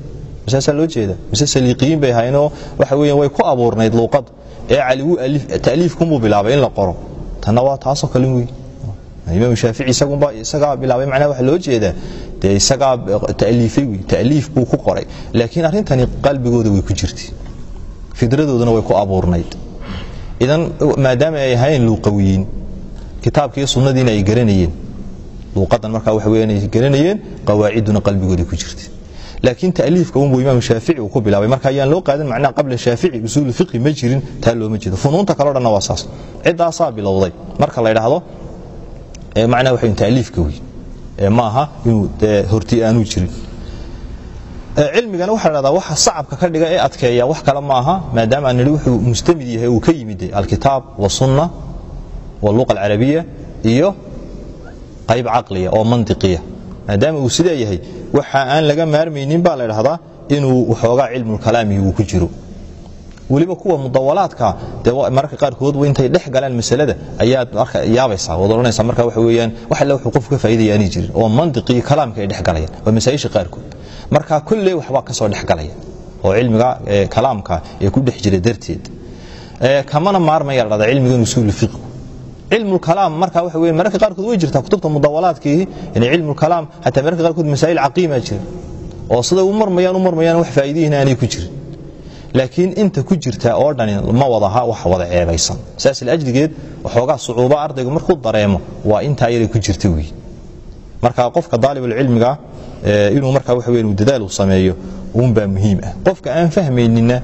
Masaasaa loo jeeda mise saliiqiyiin bay ahaynoo waxa weeyaan way ku abuurnayd luuqaddu ee cali wuu ta'liifkunbuu bilaabay in la qoro. Tanna waa taasoo kale wey imaam shaafici isagunba isagaa bilaabay macnaha waxa loo jeedaa. Dee isagaa ta'liifay wey ta'liif buu ku qoray. Laakiin arrintani qalbigooda way ku jirtay fidradoodana way ku abuurnayd idan maadaama ay ahayn luuqawiyiin kitaabkiiyo sunnadiina ay garanayeen luuqadan markaa waxa weeyaan ay garanayeen qawaaciduna qalbigooda ku jirtay. Laakiin ta'liifka unbuu imaam shaafici uu ku bilaabay. Marka ayaan loo qaadan macnaha qabla shaafici usuulu fiqhi ma jirin taa looma jeedo. Funuunta kaleo dhanna waa saas. Ciddaasaa bilowday. Marka la idhaahdo macnaha waxa ta'liifka wey ma aha inuu horti aanu jirin cilmigana waxa la dhahdaa waxa sacabka ka dhiga ee adkeeya wax kale ma aha maadaama aan wuxuu mustamid yahay uu ka yimid alkitaab wasunna waluqa alcarabiya iyo qayb caqliya oo mantiqiya. Maadaama uu sidaa yahay waxa aan laga maarmaynin baa la dhahdaa inuu waxoogaa cilmulkalaamihi uu ku jiro. Weliba kuwa mudawalaadka dee mararka qaarkood intay dhex galaan masalada ayaad marka yaabaysaa waad odhanaysaa marka waxa weeyaan wax alle wuxuu qofku ka faa'iidaya aanay jirin oo mantiqii kalaamka ay dhex galayaan waa masaa'isha qaarkood marka kulley waxbaa ka soo dhex galaya oo cilmiga kalaamka ee ku dhex jira darteed. Kamana maarmaya la cilmigan usuulu fiqhu cilmulkalaam marka waxa weeye mararka qaarkood way jirtaa kutubta mudawalaadkii in cilmulkalaam xataa mararka qaarkood masaa'il caqiimaa jira. Oo siday u marmayaan u marmayaan wax faa'iidihiina aanay ku jirin. Laakiin inta ku jirta oo dhani ma wadaha wax wada ceebaysan saas laajligeed waxoogaa sucuuba ardaygu markuu dareemo waa intaa yaray ku jirta wey marka qofka daalibulcilmiga inuu marka waxa weyn dadaal uu sameeyo uunbaa muhiim ah. Qofka aan fahmaynina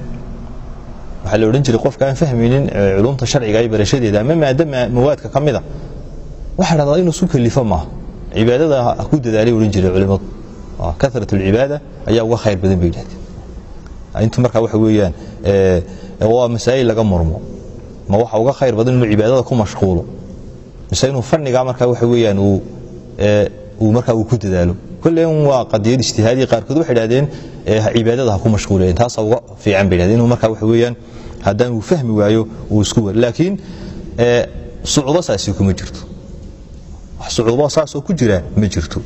waxaa la odhan jiray qofka aan fahmaynin culumta sharciga iyo barashadeeda ama maada mawaadka ka mida waxaa dhahdaa inuu isu kalifo maaha. Cibaadada ku dadaalay odhan jiray culimmadu. Karat alcibaada ayaa uga khayr badan bay yidhahdeen. Intu markaa waxa weeyaan waa masaa'il laga murmo. Ma waxa uga khayr badan inuu cibaadada ku mashquulo. Mise inuu fannigaa markaa waxa weeyaan uu markaa uu ku dadaalo kollen waa qadiyad ijtihaadiya qaarkood waxay idhahdeen cibaadada ha ku mashquulayeen taasa uga fiican bay idhahdeen inuu markaa waxa weeyaan haddaan uu fahmi waayo uu isku war laakiin sucuubo saasi kuma jirto. Sucuubo saasoo ku jira ma jirto.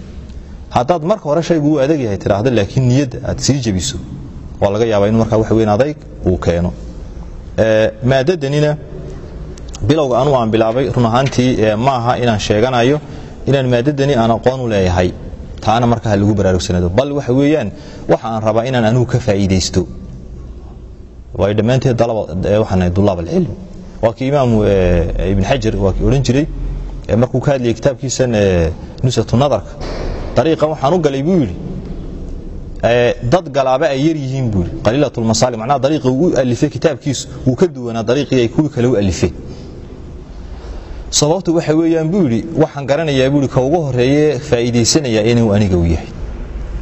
Haddaad marka hore shaygu uu adag yahay tidhaahdo laakiin niyadda aad sii jebiso waa laga yaabaa inu markaa waxa adayg uu keeno. Maadadanina bilowga anuu aan bilaabay run ahaantii ma aha inaan sheeganayo inaan maadadani aan aqoon u leeyahay taana markaa lagu baraarugsanaado. Bal waxa weeyaan waxa aan rabaa inaan anugu ka faa'iidaysto. Waayo dhammaanteed waxaan dulaab alcilmi waa kii imaamu ibn xajar waa kii odhan jiray markuu ka hadlayay kitaabkiisan nusatu nadarka dariiqan waxaan u galay buu yidhi. Dad galaaba ay yar yihiin buu yidhi. Qaliilat lmasaali macnaha dariiqi uu alifay kitaabkiisu wuu ka duwanaa dariiqii ay kuwii kale u alifeen sababtu waxa weeyaan buu yidhi waxaan garanayaa buu yidhi ka ugu horeeye faa'iidaysanaya inuu aniga u yahay.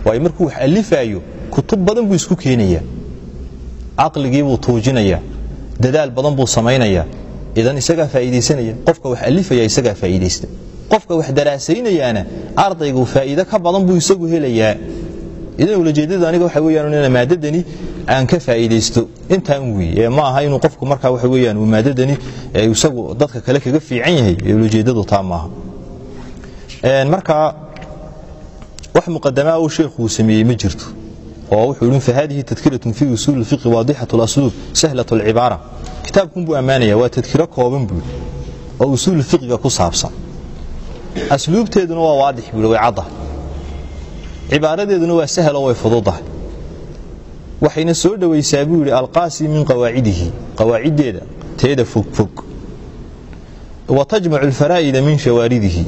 Waayo markuu wax alifaayo kutub badan buu isku keenayaa. Caqligii buu tuujinayaa dadaal badan buu samaynayaa. Idan isagaa faa'iidaysanaya qofka wax alifaya isagaa faa'iidaysta. Qofka wax daraasaynayaana ardaygu faa'iido ka badan buu isagu helayaa idan ulajeedada aniga waxa weyaan ina maadadani aan ka faa'iidaysto. Intaan weeye ma aha inuu qofku markaa waxa weyaan uu maadadani isagu dadka kale kaga fiican yahay ulajeedadu taa maaha marka wax muqadamaa uu sheekhuu sameeyey ma jirto oo wuxuu idhi fahadihi tadkiratun fii usuuli lfiqi waadixatu lasluub sahlat alcibaara kitaabkun buu ammaanaya waa tadkiro kooban buu oo usuul fiqiga ku saabsan. Asluubteeduna waa waadix buu way cadda cibaaradeeduna waa sahlo way fududahay. Waxayna soo dhowaysaa buu yidhi alqaasi min qawaacidihi qawaaciddeeda teeda fogfog wa tajmacu alfaraa'ida min shawaaridihi.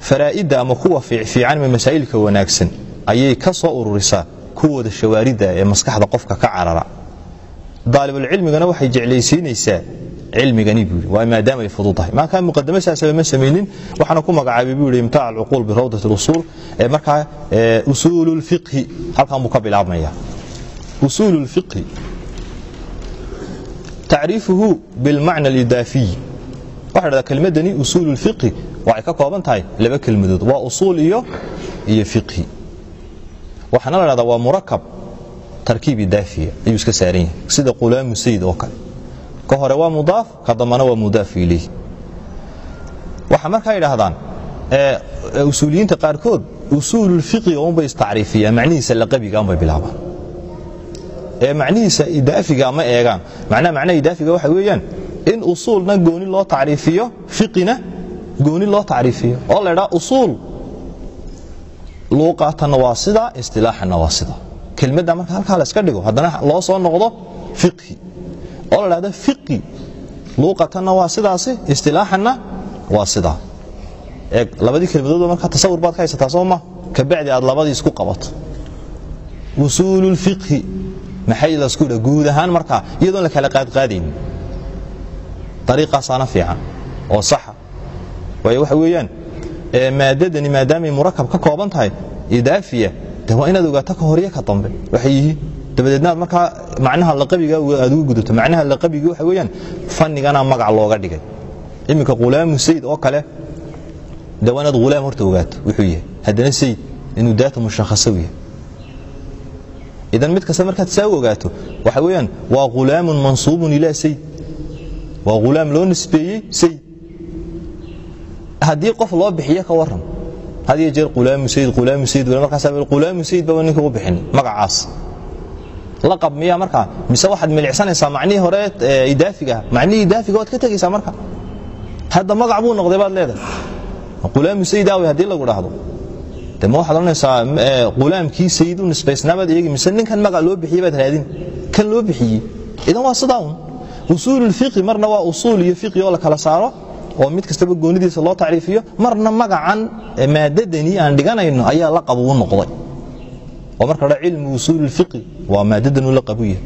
Faraa'idda ama kuwa fiican ama masaa'ilka wanaagsan ayay ka soo ururisaa kuwooda shawaaridda ee maskaxda qofka ka carara. Daalibulcilmigana waxay jeclaysiinaysaa cilmigani buu yidhi waa maadaama ay fududahay maakaa muqadamo saasaba ma samaynin waxaana ku magacaabay buu yidhi imtaac alcuquul birawdat اlusuul ee markaa usuulu اlfiqhi halkan buu ka bilaabmaya usuulu اlfiqhi tacriifuhu bilmacna alidaafiy waxa dhahdaa kelmadani usuulu اlfiqhi waxay ka kooban tahay laba kelmadood waa usuul iyo iyo fiqhi waxaana la dhahdaa waa murakab tarkiib idaafiya ayuu iska saaran yahay sida qulaamu sayid oo kale ka hore waa mudaaf ka dambana waa mudaaf ilayh waxaa markaa yidhaahdaan usuuliyiinta qaarkood usuululfiqiga unbay istacriifiyaan macnihiisa laqabiga unbay bilaabaan. Ee macnihiisa idaafiga ma eegaan. Macnaha macnaha idaafiga waxa weeyaan in usuulna gooni loo tacriifiyo fiqina gooni loo tacriifiyo. Oo la idhaa usuul luuqaatanna waa sidaa istilaaxanna waa sidaa kelmadda marka halkaa la iska dhigo haddana loo soo noqdo fiqhi oo la dhahdo fiqi luuqatanna waa sidaasi istilaaxanna waa sidaa. Eeg labadii kelmadoodba markaa tasawur baad ka haysataa soo ma? Kabacdi aad labadii isku qabato. Usuululfiqhi maxay lasku dha? Guud ahaan markaa iyadoon la kala qaadqaadaynin dariiqaasaana fiican oo saxa. Waayo waxa weeyaan maadadani maadaamay murakab ka kooban tahay idaafiya de waa inaad ogaato ka horiyo ka dambe. Waxay yihiin dabadeedna aad markaa macnaha laqabiga aad uga gudato macnaha laqabiga waxa weeyaan fannigana magac looga dhigay. Iminka khulaamu sayid oo kale de waa inaad khulaam horta ogaato wuxuu yahay. Haddana sayid inuu daata mushakhaso yahay. Idan mid kasta markaad saa u ogaato waxa weeyaan waa khulaamun mansuubun ilaa sayid waa khulaam loo nisbeeyey sayid haddii qof loo bixiyo ka waran had iyo jeer khulaamu sayid khulaamu sayid markaas sayid baa ninka u bixin magacaas laqab miyaa markaa mise waxaad milicsanaysaa macnihii hore idaafiga. Macnihii idaafiga waad ka tegaysaa marka. Hadda magac buu noqday baad leedahay. Khulaamu sayid haddii lagu dhahdo de waxaad odhanaysaa khulaamkii sayid nisbaysnaabaad eegi mise ninkan magac loo bixiyey baad raadin? Kan loo bixiyey? Idan waa sidaa un usuululfiqi marna waa usuul iyo fiqi oo la kala saaro oo mid kastaba goonidiisa loo tacriifiyo marna magacan maadadani aan dhiganayno ayaa laqab ugu noqday oo marka la cilmu usuul الfiqi waa maadadan uu la qabu yahay.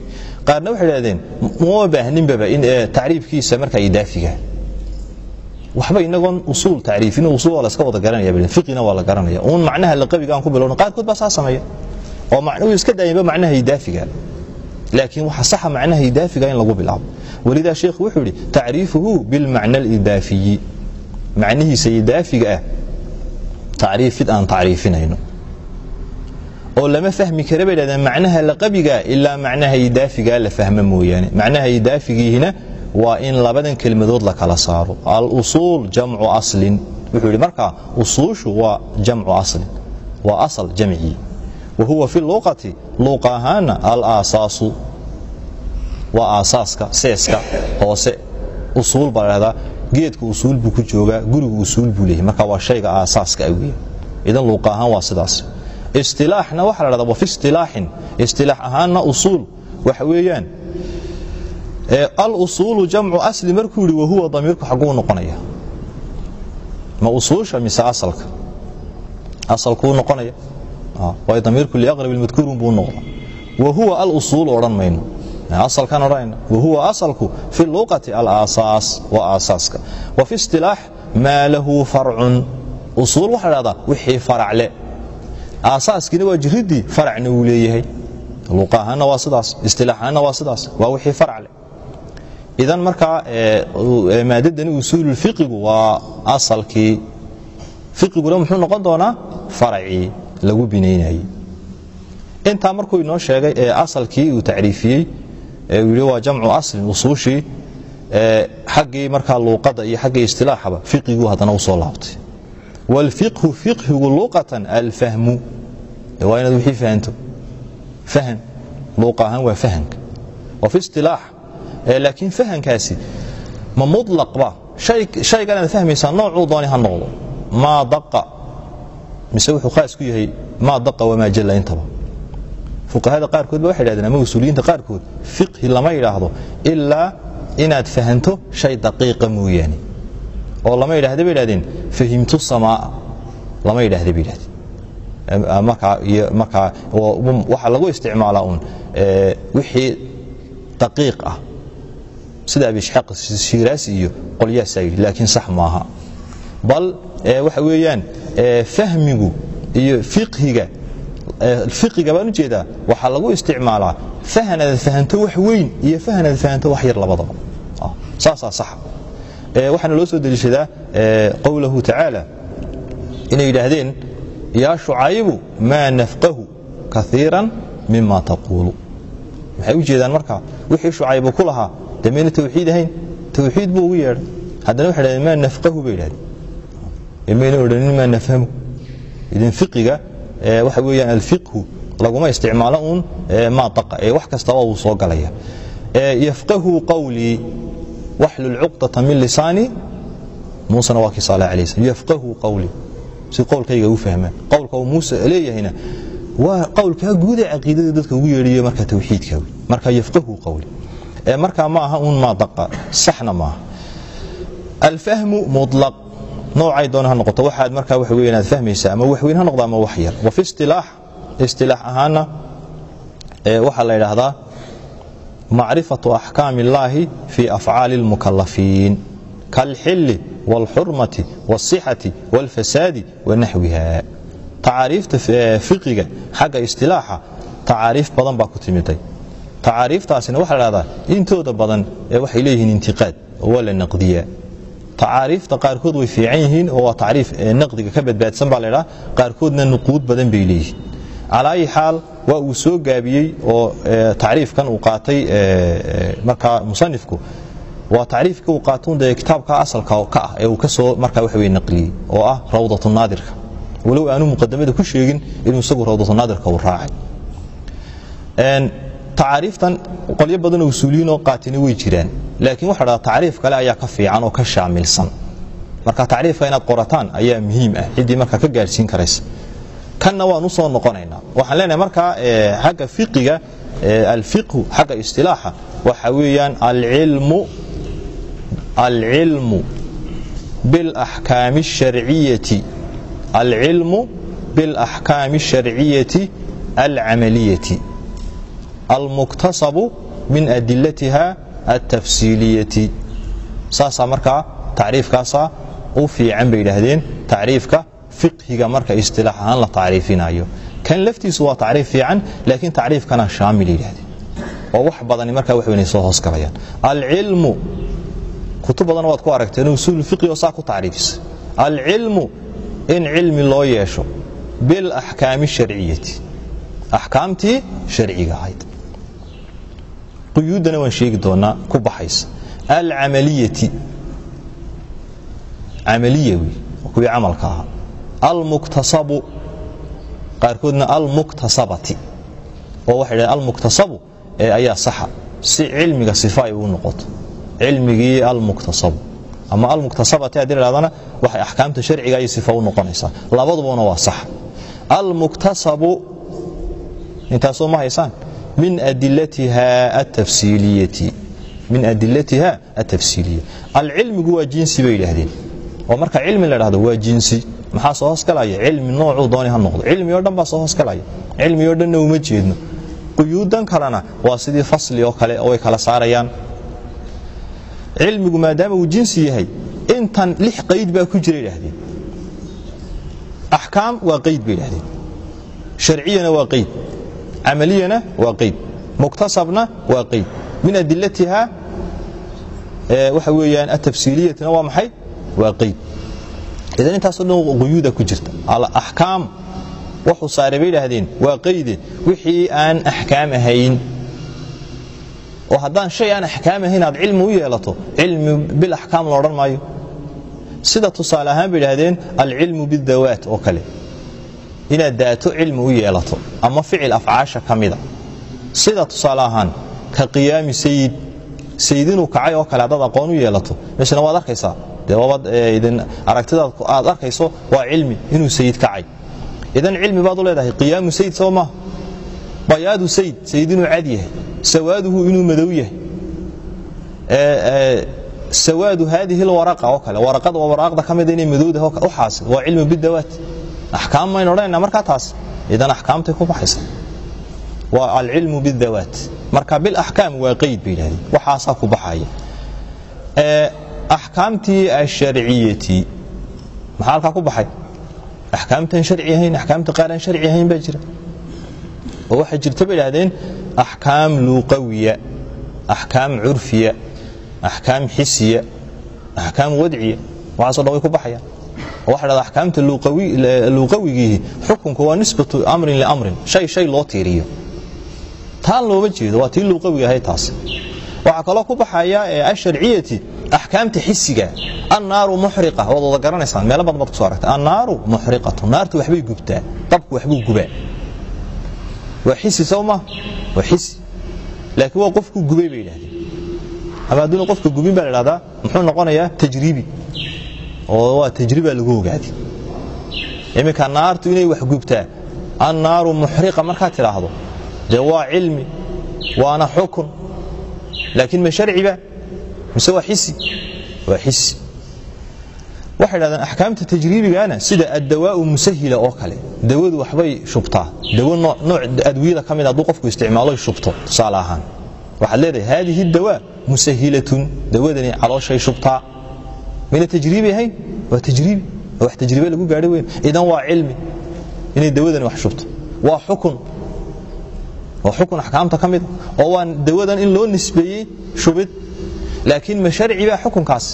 Qaarna waxay idhahdeen uma baahninbaba in tacriifkiisa marka idaafiga waxba inagoon usuul tacriifin usuul waa la iska wada garanaya fiqina waa la garanaya. Uun macnaha laqabiga aan ku bilowno qaarkood baa saa sameeya. Oo macnuhu iska daayinba macnaha idaafiga laakiin waxa saxa macnaha idaafiga in lagu bilaabo. Walidaa sheekhu wuxuu yidhi tacriifuhu bilmacna alidaafiyi. Macnihiisa idaafiga ah tacriifid aan tacriifinayno oo lama fahmi kara bay dhahdeen macnaha laqabiga ilaa macnaha idaafiga la fahmo mooyaane. Macnaha idaafigiihina waa in labadan kelmadood la kala saaro. Alusuul jamcu aslin. Wuxuu yidhi markaa usuushu waa jamcu aslin waa asal jamcii wa huwa fi luqati luuqa ahaana alaasaasu waa aasaaska seeska hoose. Usuul baa la dhahdaa geedka usuul buu ku joogaa gurigu usuul buu leeyahy marka waa shayga aasaaska aweye idan luuqa ahaan waa sidaas istilaaxna waxaa la dhahdaa wa fi istilaaxin istilaax ahaanna usuul waxa weeyaan. Alusuulu jamcu asli markuu yidhi wahuwa damiirku xagguu noqonaya. Ma usuusha mise asalka? Asalkuu noqonaya. Waay damiirku liaqrab madkuurun buu noqda wahuwa alusuul odhan mayno. Asalkan odhanayna wahuwa asalku fi luqati alaasaas waa aasaaska. Wa fi istilaax maa lahu farcun. Usuul waxaa la dhahdaa wixii faracle aasaaskiina waa jiridii faracna wuu leeyahay. Luqa ahaanna waa sidaas istilaax ahaanna waa sidaas waa wixii faracle idan markaa maadadani usuululfiqigu waa asalkii. Fiqiguna muxuu noqon doonaa faracii lagu binaynayey intaa markuu inoo sheegay ee asalkii uu tacriifiyey uu yidhi waa jamcu aslin usuushii xaggii markaa luuqadda iyo xaggii istilaaxaba fiqiguu haddana u soo laabtay wاlfiqhu fiqhigu luqatan alfahmu waa inaad wixii fahanto fahan luuqa ahaan waa fahanka wa fi istilaax laakiin fahankaasi ma muطlaqba shaygan aad fahmaysaa noocuu dooni ha noqdo maa daqa mise wuxuu khaas ku yahay maa daqa wamaa jalla intaba fuqahada qaarkood ba waxay dhahdeen ama usuuliyiinta qaarkood fiqhi lama yidhaahdo ilaa inaad fahanto shay daqiiqa mooyaane oo lama yidhahda bay yidhahdeen fahimtu samaa. Lama yidhahda bay yidhahdeen. Markaa iyo markaa waxaa lagu isticmaalaa uun wixii daqiiq ah. Sida abishxaaq shiiraasi iyo qolyaasaa yidhi laakiin sax maaha bal waxa weeyaan fahmigu iyo fiqhiga fiqiga baan u jeedaa waxaa lagu isticmaalaa fahanaad fahanto wax weyn iyo fahanaad fahanto wax yar labadaba. Saasaa saxa waxaana loo soo deliishadaa qowlahu tacaala inay yidhaahdeen yaa shucaybu maa nafqahu kaiiran mima taquulu. Maxay u jeedaan markaa wixii shucaybu ku lahaa dee mayna ahayn tawxiid buu ugu yeedhay. Haddana waxay dhahdeen maa nafqahu bay yidhahdeen. Mayna odhanin maa nafhamu. Idan fiqiga waxa weeyaan alfiqhu laguma isticmaalo uun maa ee wax kastaba wuu soo galaya. Yafqahu qawlii waxlul cuqdata min lisaani muusena waa kii saale alayh slam yafqahu qawlii si qowlkayga u fahmaan. Qowlka uu muuse leeyahayna waa qowlkaa guuda caqiidada dadka ugu yeedhiyo marka tawxiidka. Marka yafqahu qawli. Marka ma aha uun maa daqa. Saxna maaha alfahmu muطlaq noocay doona ha noqoto. Waxaad markaa wax weyn aad fahmaysaa ama wax weyn ha noqdo ama wax yar. Wa fi istilaax istilaax ahaana waxaa la yidhaahdaa macrifatu axkaami illaahi fi afcaali اlmukalafiin kaalxili wاlxurmati wاlصixati wاlfasaadi wanaxwiha tacaariifta fiqiga xagga istilaaxa tacaariif badan baa ku timiday tacaariiftaasina waxaa la dhahdaa intooda badan waxay leeyihiin intiqaad oo waa la naqdiyaa tacaariifta qaarkood way fiican yihiin oo waa tacriif naqdiga ka badbaadsan baa laydhaha qaarkoodna nuquud badan bay leeyihiin calaa ayi xaal waa uu soo gaabiyey oo tacriifkan uu qaatay markaa musanifku waa tacriifka uu qaatun dee kitaabka asalka ka ah ee uu ka soo markaa wax wey naqliyey oo ah rawdatu naadirka. Walow aanu muqadamada ku sheegin inuu isagu rawdatu naadirka uu raacay. Tacaariiftan qolyo badanoo usuuliyiinoo qaatina way jiraan laakiin waxa dhahda tacriif kale ayaa ka fiican oo ka shaamilsan. Marka tacriifka inaad qorataan ayaa muhiim ah ciddii markaa ka gaarsiin karaysa kanna waan u soo noqonaynaa waxaan leenahay markaa xagga fiqiga alfiqhu xagga istilaaxa waxa weeyaan alcilmu alcilmu biاlaxkaami الsharciyati alcilmu biاlaxkaami الsharciyati alcamaliyati almuktasabu min adilatiha altafsiiliyati saasaa markaa tacriifkaasaa u fiican bay yidhaahdeen tacriifka fiqhiga marka istilaax ahaan la tacriifinayo. Kan laftiisu waa tacriif fiican laakiin tacriifkana shaamil yidhahdeen. Oo wax badani markaa wax weynay soo hoosgalayaan alcilmu kutub badan waad ku aragteen usuul fiqhi oo saa ku tacriifisa alcilmu in cilmi loo yeesho bilaxkaami sharciyati axkaamtii sharciga ahayd. Quyuuddana waan sheegi doonaa ku baxaysa. Alcamaliyati. Camaliya wey kuwii camalka ahaa almuktasabu qaarkoodna almuktasabati oo waxay dhahen almuktasabu ee ayaa saxa. Si cilmiga sifa ay ugu noqoto cilmigii almuktasabu. Ama almuktasabati haddii la hahdana waxay axkaamta sharciga ayay sifa u noqonaysaa. Labadubana waa sax. Almuktasabu intaasoo ma haysaan? Min adilatiha atafsiiliyati min adilatiha atafsiiliya alcilmigu waa jinsi bay yidhaahdeen. Oo marka cilmi la dhahdo waa jinsi maxaa soo hoosgalaya cilmi noocuu dooni ha noqdo. Cilmi oo dhan baa soo hoosgalaya cilmi oo dhanna uma jeedno. Quyuudan kalena waa sidii fasli oo kale way kala saarayaan. Cilmigu maadaama uu jinsi yahay intan lix qayd baa ku jira yidhaahdeen. Axkaam waa qayd bay yidhahdeen sharciyana waa qayd. Camaliyana waa qayd. Muktasabna waa qayd. Min adilatiha waxa weeyaan atafsiiliyatina waa maxay? Waa qayd idan intaasoo dhan quyuuda ku jirta. Axkaam wuxuu saaray bay yidhaahdeen waa qayde wixii aan axkaam ahayn oo haddaan shay aan axkaam ahayn aad cilmi u yeelato cilmi bil axkaam la odhan maayo. Sida tusaale ahaan bay yidhahdeen alcilmu bidawaat oo kale. Inaad daato cilmi u yeelato ama ficil afcaasha ka mida. Sida tusaale ahaan ka qiyaami sayid sayid inuu kacay oo kale haddaad aqoon u yeelato. Meeshana waad arkaysaa. Dee waabad idin aragtidaad aad arkayso waa cilmi inuu sayid kacay. Idan cilmi baad u leedahay qiyaamu sayid soo maaha bayaadu sayid sayid inuu cad yahay. Sawaaduhu inuu madow yahay. Sawaadu haadihi lwaraqa oo kale. Waraqada waraaqda ka mida inay madowdahay u xaasil waa cilmu bidawaat axkaam maynu odhanayna markaa taas. Idan axkaamtay ku baxaysa waa alcilmu bidawaat marka bilaxkaam waa qeyd bay yidhahdeen waxaasaa ku baxaya. Axkaamtii asharciyati maxaa halkaa ku baxay? Axkaamtan sharci ahayn axkaamta qaar aan sharci ahayn baa jira. Oo waxaa jirta bay idhahdeen axkaam luqawiya axkaam curfiya axkaam xisiya axkaam wadciya. Waxaaso dhan way ku baxayaan oo waxa dhahda axkaamta luqawigiihi xukunku waa nisbatu amrin liamrin shay shay loo tiiriyo taan looma jeedo waa tii luqawiga ahayd taas. Waxaa kaloo ku baxaya asharciyati axkaamta xisiga annaaru muxriqa waad wada garanaysaan meelo badan baad ku so aragtay annaaru muxriqatu naartu waxbay gubtaa dabku waxbuu gubaa. Waa xisi soo ma waa xisi. Laakiin waa qofku gubay bay yidhahdeen. Ama hadduuna qofka gubin baa la dhahdaa muxuu noqonayaa tajriibi. Oo waa tajriba lagu ogaaday iminka naartu inay wax gubtaa annaaru muxriqa markaad tidhaahdo dee waa cilmi waana xukun. Laakiin ma sharciba mise waa xisi? Waa xisi. Waxay dhahdeen axkaamta tajriibigana sida addawaau musahila oo kale. Dawadu waxbay shubtaa. Dawo nooc adwiyada ka mid hadduu qofku isticmaalo shubto tusaale ahaan. Waxaad leedahay haadihi dawaa musahilatun. Dawadani calooshay shubtaa. Mina tajriibi ahayn? Waa tajriibi. Wax tajribe lagu gaadho weyn. Idan waa cilmi. Inay dawadani wax shubto waa xukun axkaamta ka mida oo waa dawadan in loo nisbeeyey shubid. Laakiin ma sharci baa xukunkaas.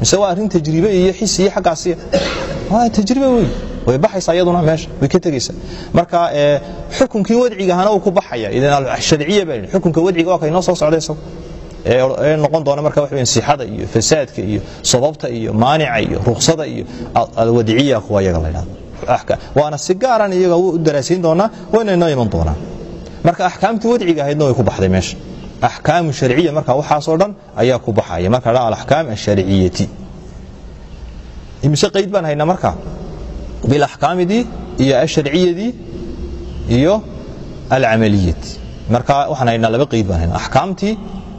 Mise waa arrin tajribe iyo xis iyo xaggaasiya waa tajribe wey way baxaysaa iyaduna meesha way ka tegaysaa. Marka xukunkii wadcigahana uu ku baxaya idan sharciya baa xukunka wadciga waa kaynoo soo socda ee noqon doona marka wax weyn sixada iyo fasaadka iyo sababta iyo maanica iyo ruksada iyo alwadiciya kuwa iyaga la yidhahdo waana si gaaran iyaga u daraasiin doonaa wayna inoo iman doonaa marka axkaamtii wadciga ahaydna way ku baxday meesha. Axkaamu sharciya marka waxaasoo dhan ayaa ku baxaya. Marka la alaxkaam asharciyati imise qayd baan haynaa marka bilaxkaamidii iyo asharciyadii iyo alcamaliyati marka waxaan haynaa laba qayd baan haynaa. Axkaamtii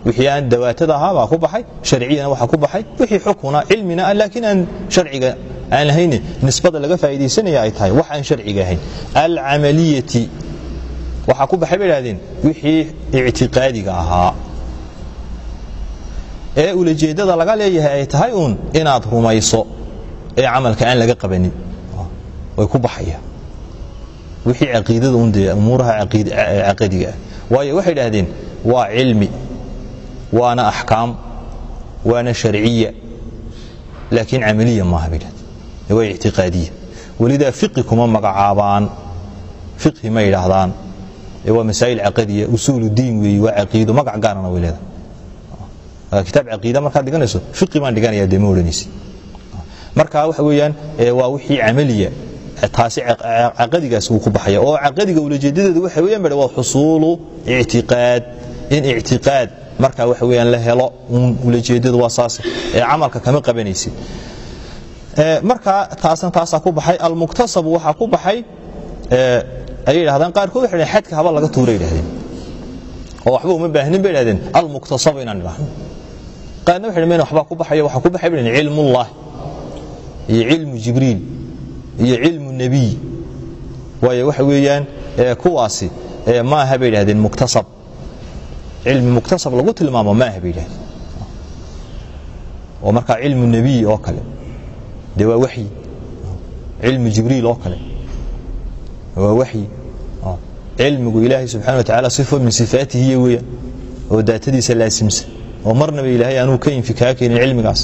wixii aan dawaatada ahaa baa ku baxay sharciyana waxaa ku baxay. Wixii xukuna cilmina laakiin aan sharciga aan lahayn nisbada laga faa'iidaysanaya ay tahay wax aan sharciga ahayn. Alcamaliyati waxaa ku baxay bay idhahdeen wixii ictiqaadiga ahaa. Ee ulajeeddada laga leeyahay ay tahay uun inaad rumayso ee camalka aan laga qabanin. Way ku baxayaan wixii caqiidada un dee umuuraha caqadiga ah. Waayo waxay idhahdeen waa cilmi waana axkaam waana sharciya. Laakiin camaliya maaha bay idhahdeen. Waa ictiqaadiya welidaa fiqi kuma magacaabaan. Fiqhi ma yidhaahdaan waa masaa'il caqadiya usuulu diin weeye waa caqiido magac gaarana way leedahay. Kitaab caqiida markaad dhiganayso fiqi baan dhiganayaa dee ma odhanaysi. Marka waxa weeyaan waa wixii camaliya taasi caqadigaas wuu ku baxaya. Oo caqadiga ulajeedadeedu waxa weeyaan baa waa xusuulu ictiqaad. In ictiqaad marka waxa weeyaan la helo uun ulajeedadu waa saas camalka kama qabanaysid marka taasna taasaa ku baxay almuktasabu waxaa ku baxay ayay yidhahdaan qaarkood waxay dhahdeen xadka haba laga tuuray yidhahdeen. Oo waxba uma baahnin bay yidhahdeen. Almuktasabu inaan idhaahno qaarna waxay dhahdeen waxbaa ku baxaya waxaa ku baxay bay cilmullah iyo cilmu jibriil. Iyo cilmu nebiy waayo waxa weeyaan kuwaasi maaha bay yidhahdeen muktasab cilmi muktasab lagu tilmaamo maaha bay yidhahdeen. Oo markaa cilmu nebiy oo kale. Dee waa waxyi. Cilmu jibriil oo kale waa waxyi. Cilmigu ilaahay subxana wa tacala sifo min sifaatihiy weeyaan oo daatadiisa laasimsa oo marnaba ilaahay aanuu ka infikaa keenin cilmigaas.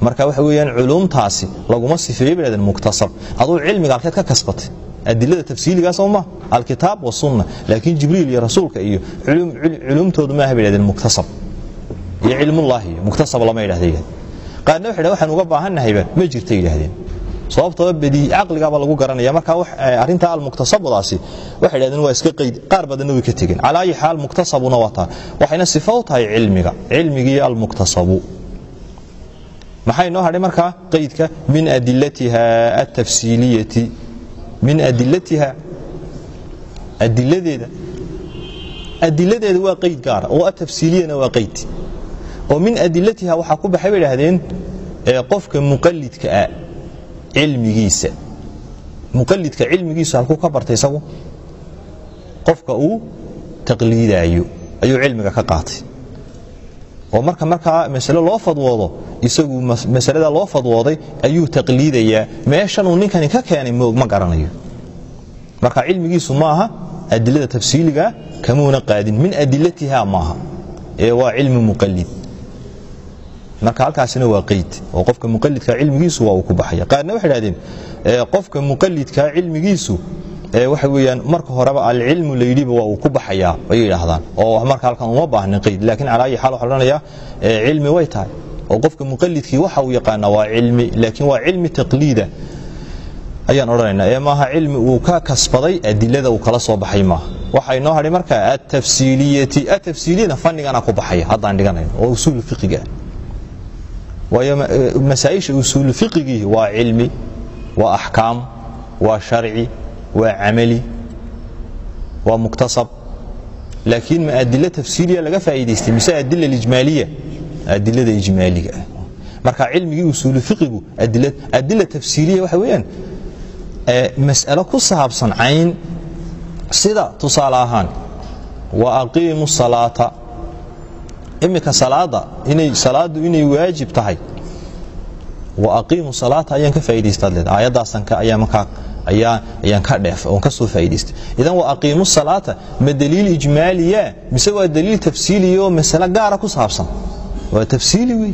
Marka waxa weeyaan culuumtaasi laguma sifeeye dhahdeen muktasab. Aduu cilmiga halkeed ka kasbatay. Adilada tafsiiligaa soo ma alkitaab wasunna laakiin jibriil iyo rasuulka iyo culuumtoodu maaha bay dhahdeen muktasab. Iyo cilmullaahi iyo muktasab lama yidhahdeen. Qaarna waxay dhahen waxaan uga baahannahayba ma jirta yidhahdeen sababtoo badi caqligaaba lagu garanaya. Marka arintaa almuktasabadaasi waxay dhahdeen waa iska qayd qaar badanna way ka tegeen. Calaa ayi xaal muktasabuna wataa waxayna sifo u tahay cilmiga cilmigii almuktasabu. Maxaa inoo hadhay markaa qaydka min adilatiha atafsiiliyati min adilatiha adiladeeda adiladeeda waa qayd gaara oo atafsiiliyana waa qayd oo min adilatiha waxaa ku baxay bay dhahdeen qofka muqalidka ah cilmigiisa. Muqalidka cilmigiisu halkuu ka bartay isagu qofka uu taqliidaayo ayuu cilmiga ka qaatay. Oo marka markaa masale loo fadwoodo isagu masalada loo fadwooday ayuu taqliidayaa. Meeshanuu ninkani ka keenay ma garanayo. Marka cilmigiisu maaha adilada tafsiiliga kamuuna qaadin. Min adilatiha maaha. Ee waa cilmi muqalid marka halkaasina waa qayd oo qofka muqalidka cilmigiisu waa uu ku baxaya. Qaarna waxay dhahdeen qofka muqalidka cilmigiisu waxa weeyaan marka horeba alcilmu layidhiba waa uu ku baxayaa ayay yidhaahdaan. Oo marka halkan uma baahnin qayd laakiin calaa ayi xaal waxaa odhanayaa cilmi way tahay. Oo qofka muqalidkii waxa uu yaqaanaa waa cilmi laakiin waa cilmi taqliida. Ayaan odhanaynaa ee maaha cilmi uu ka kasbaday adilada uu kala soo baxay maaha. Waxaa inoo hadhay marka atafsiiliyati atafsiiliyana fanigana ku baxaya haddaan dhiganayno oo usuul fiqiga waayo masaaisha usuul fiqigii waa cilmi waa axkaam waa sharci waa camali waa muktasab. Laakiin ma adilo tafsiiliya laga faa'iidaystay mise adila ijmaaliya adilada ijmaaliga. Ah marka cilmigii usuulu fiqigu adila tafsiiliya waxa weeyaan mas'alo ku saabsan cayn sida tusaale ahaan wa aqiimu salaata imika salaada inay salaadu inay waajib tahay. Wa aqiimu salaata ayaan ka faa'iidaystaad leed aayadaasan ayaa markaa ayaa ayaan ka dheef oon ka soo faa'iidaystay. Idan wa aqiimu salaata ma daliil ijmaaliya mise waa daliil tafsiiliya oo masale gaara ku saabsan? Waa tafsiili wey.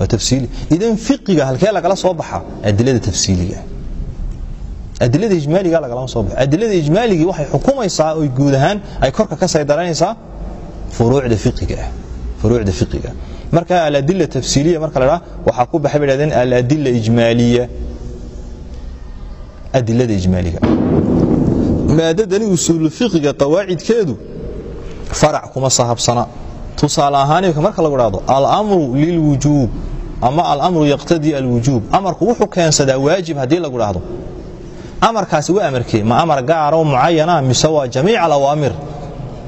Waa tafsiili. Idan fiqiga halkee lagala soo baxa adilada tafsiiliga. Adilada ijmaaliga lagalama soo baxa. Adilada ijmaaligii waxay xukumaysaa oy guud ahaan ay korka ka saydaranaysaa ah furuucda fiqiga. Marka aladila tafsiiliya marka la dhaha waxaa ku baxay bay dhahdeen aladila ijmaaliya. Adilada ijmaaliga. Maadadani usuulu fiqiga qawaacidkeedu farac kuma sahabsana. Tusaale ahaan marka lagu dhahdo alamru lilwujuub ama alamru yaqtadii alwujuub. Amarku wuxuu keensadaa waajib haddii lagu dhahdo amarkaasi waa amarkee ma amar gaaroo mucayana mise waa jamiic alawaamir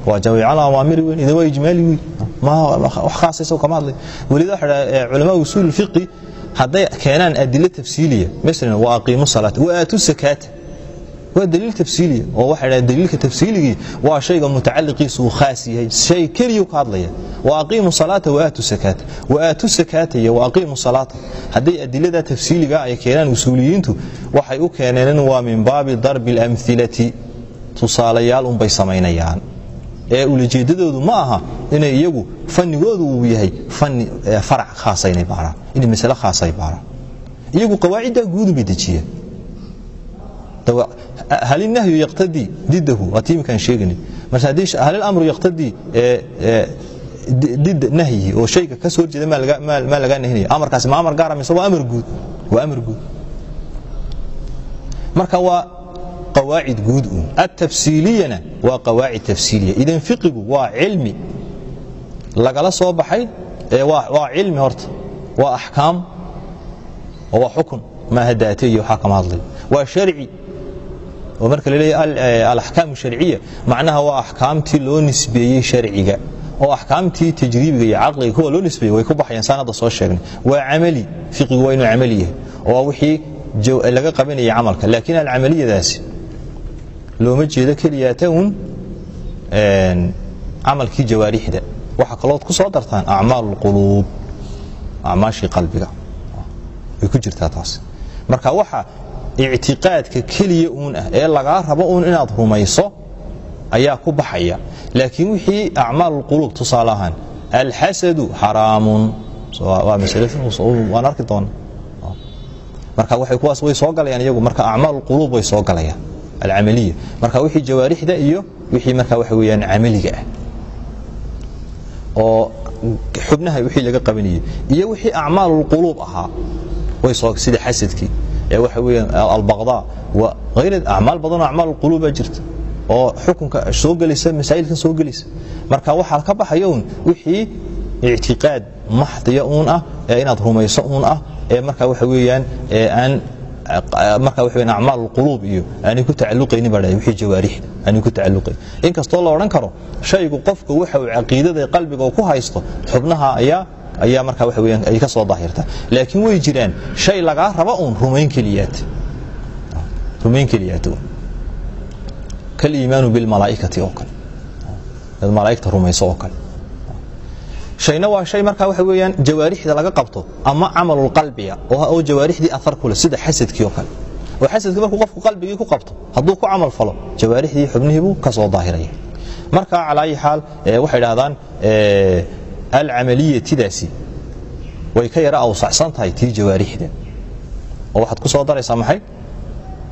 waa jamiic alawaamir weyn idan waa ijmaali weyn. Wax khaasa isagu kama hadlay welida waxa dhaha culamaa usuul fiqi hadday keenaan adilo tafsiiliya masalan wa aqiimu salaata wa aatu sakaata waa daliil tafsiiliya oo waxay dhahdeen daliilka tafsiiligii waa shayga mutacalliqiisu uu khaas yahay shay keliyu ka hadlaya. Wa aqiimu salaata wa aatu sakaata wa aatu sakaata iyo wa aqiimu salaata hadday adilada tafsiiliga ay keenaan usuuliyiintu waxay u keeneen waa min baabi darbi alamhilati tusaalayaal unbay samaynayaan ee ulajeedadoodu ma aha inay iyagu fanigoodu uu yahay ani farac khaasainay baaraan inay masale khaasay baaraan iyagu qawaaciddaa guudu bay dejiyeen. Hal inahyu yaqtadii didahu waati iminkaan sheeganay marse haddii hal ilamru yaqtadii didda nahyihi oo shayga ka soo horjeeda maa lagaa nahinaya amarkaasi ma amar gaara ah, mise waa amar guud waa amar guud. Marka waa qawaacid guud uun atafsiiliyana waa qawaacid tafsiiliya. Idan fiqigu waa cilmi lagala soo baxay waa cilmi horta. Waa axkaam oo waa xukun. Maaha daate iyo waxaa kama hadlay waa sharci. Oo marka la leeyahay alaxkaam sharciya macnaha waa axkaamtii loo nisbeeyey sharciga oo axkaamtii tajriibiga iyo caqliga kuwa loo nisbeeyey way ku baxayaan. Saan soo sheegnay. Waa camali. Fiqigu waa inuu camali yahay oo waa wixii laga qabanayay camalka. Laakiin alcamaliyadaasi looma jeedo keliyaata un camalkii jawaarixda. Waxaa kalood ku soo dartaan acmaal quluub acmaashii qalbiga. Way ku jirtaa taas. Marka waxa ictiqaadka keliya uun ah ee lagaa rabo uun inaad rumayso ayaa ku baxaya. Laakiin wixii acmaalulquluub tusaale ahaan alxasadu xaraamun waa maslowaan arki doona marka waay kuwaas way soo galayaan iyagu. Marka acmaalulquluub way soo galayaan alcamaliya. Marka wixii jawaarixda iyo wixii marka waxa weeyaan camaliga ah. Oo xubnaha wixii laga qabanayay iyo wixii acmaal اlquluub ahaa. Sida xasadkii ee waxa weeyaan albaqdaa wa hayr acmaal badanoo acmaal اlquluub baa jirta. Oo xukunka soo gelaysa masaa'ilkan soo gelaysa marka waxaa ka baxaya un wixii ictiqaad maxdiya uun ah ee inaad rumayso uun ah ee marka waxa weeyaan aan marka weeyaan acmaal quluub iyo aanay ku tacalluqaynin baa wixii jawaarixda aanay ku tacalluqayn inkastoo la odhan karo shaygu qofka waxa uu caqiidada qalbiga ku haysto xubnaha ayaa ayaa marka waxa weeyaan ay ka soo daahirta. Laakiin way jiraan shay lagaa raba uun rumayn keliyaat rumayn keliyaat kal iimaanu bilmalaa'ikati oo kale. Dad malaa'igta rumayso oo kale shayna waa shay markaa waxa weeyaan jawaarixda laga qabto ama camalulqalbiga oo jawaarixdii aar kule sida xasadkii oo kale. Oo xasadkii markuu qofku qalbigii ku qabto hadduu ku camal falo jawaarixdii xubnihiibuu ka soo daahiraya. Marka calaa ayi xaal waxay dhahdaan alcamaliyatidaasi way ka yara awsacsan tahay tii jawaarixda. Oo waxaad ku soo daraysaa maxay?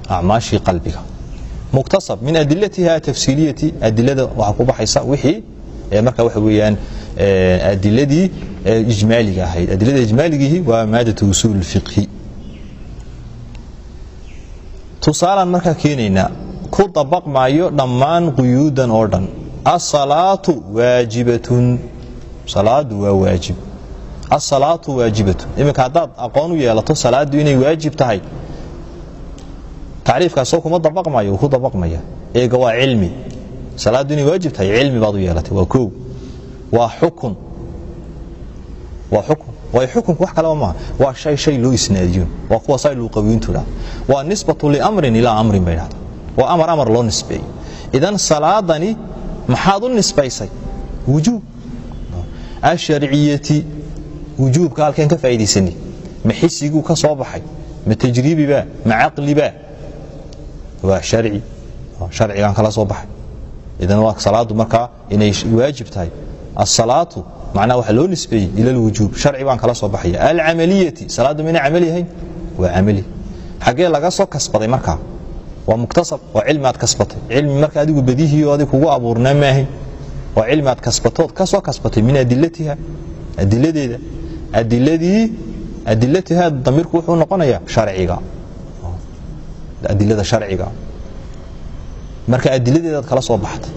Acmaashii qalbiga. Muktasab min adilatiha tafsiiliyati adilada waxaa ku baxaysa wixii marka waxa weeyaan adiladii ijmaaliga ahayd. Adilada ijmaaligiihi waa maadatu usuul fiqhi. Tusaalaan markaa keenaynaa ku dabaq dhammaan quyuudan oo dhan. Asalaatu waajibatun. Salaadu waa waajib. Asalaatu waajibatun. Iminka haddaad aqoon u yeelato salaadu inay waajib tahay tacriifkaasoo kuma dabaqmayo uu ku dabaqmaya eega waa cilmi. Salaaddu inay waajib tahay cilmi baad u yeelatay waa koow waa xukun waa xukun waayo xukunku wax kaleba maaha. Waa shay shay loo isnaadiyo. Waa kuwa say luuqawiintu dhahda waa nisbatu liamrin ilaa amrin bay dhahda waa amar amar loo nisbeeyo idan salaadani maxaad u nisbaysay? Wujuub. Asharciyati wujuubka halkeen ka faa'idaysani ma xisiguu ka soo baxay? Ma tajriibibaa ma caqlibaa waa sharci. Sharcigaan kala soo baxay. Idan waa salaadu markaa inay waajib tahay asalaatu macnaha waxaa loo nisbeeyey ila alwujuub sharci baan kala soo baxaya. Alcamaliyati salaaddu mayna camali ahayn waa camali. Xaggee laga soo kasbaday markaa waa muktasab waa cilmi aad kasbatay. Cilmi marka adigu badihiio adig kugu abuurnaa maahayn waa cilmi aad kasbatood ka soo kasbatay min adilatiha adiladeeda. Adiladii adilatiha damiirku wuxuu noqonayaa sharciga. Adilada sharciga. Marka adiladeedaad kala soo baxday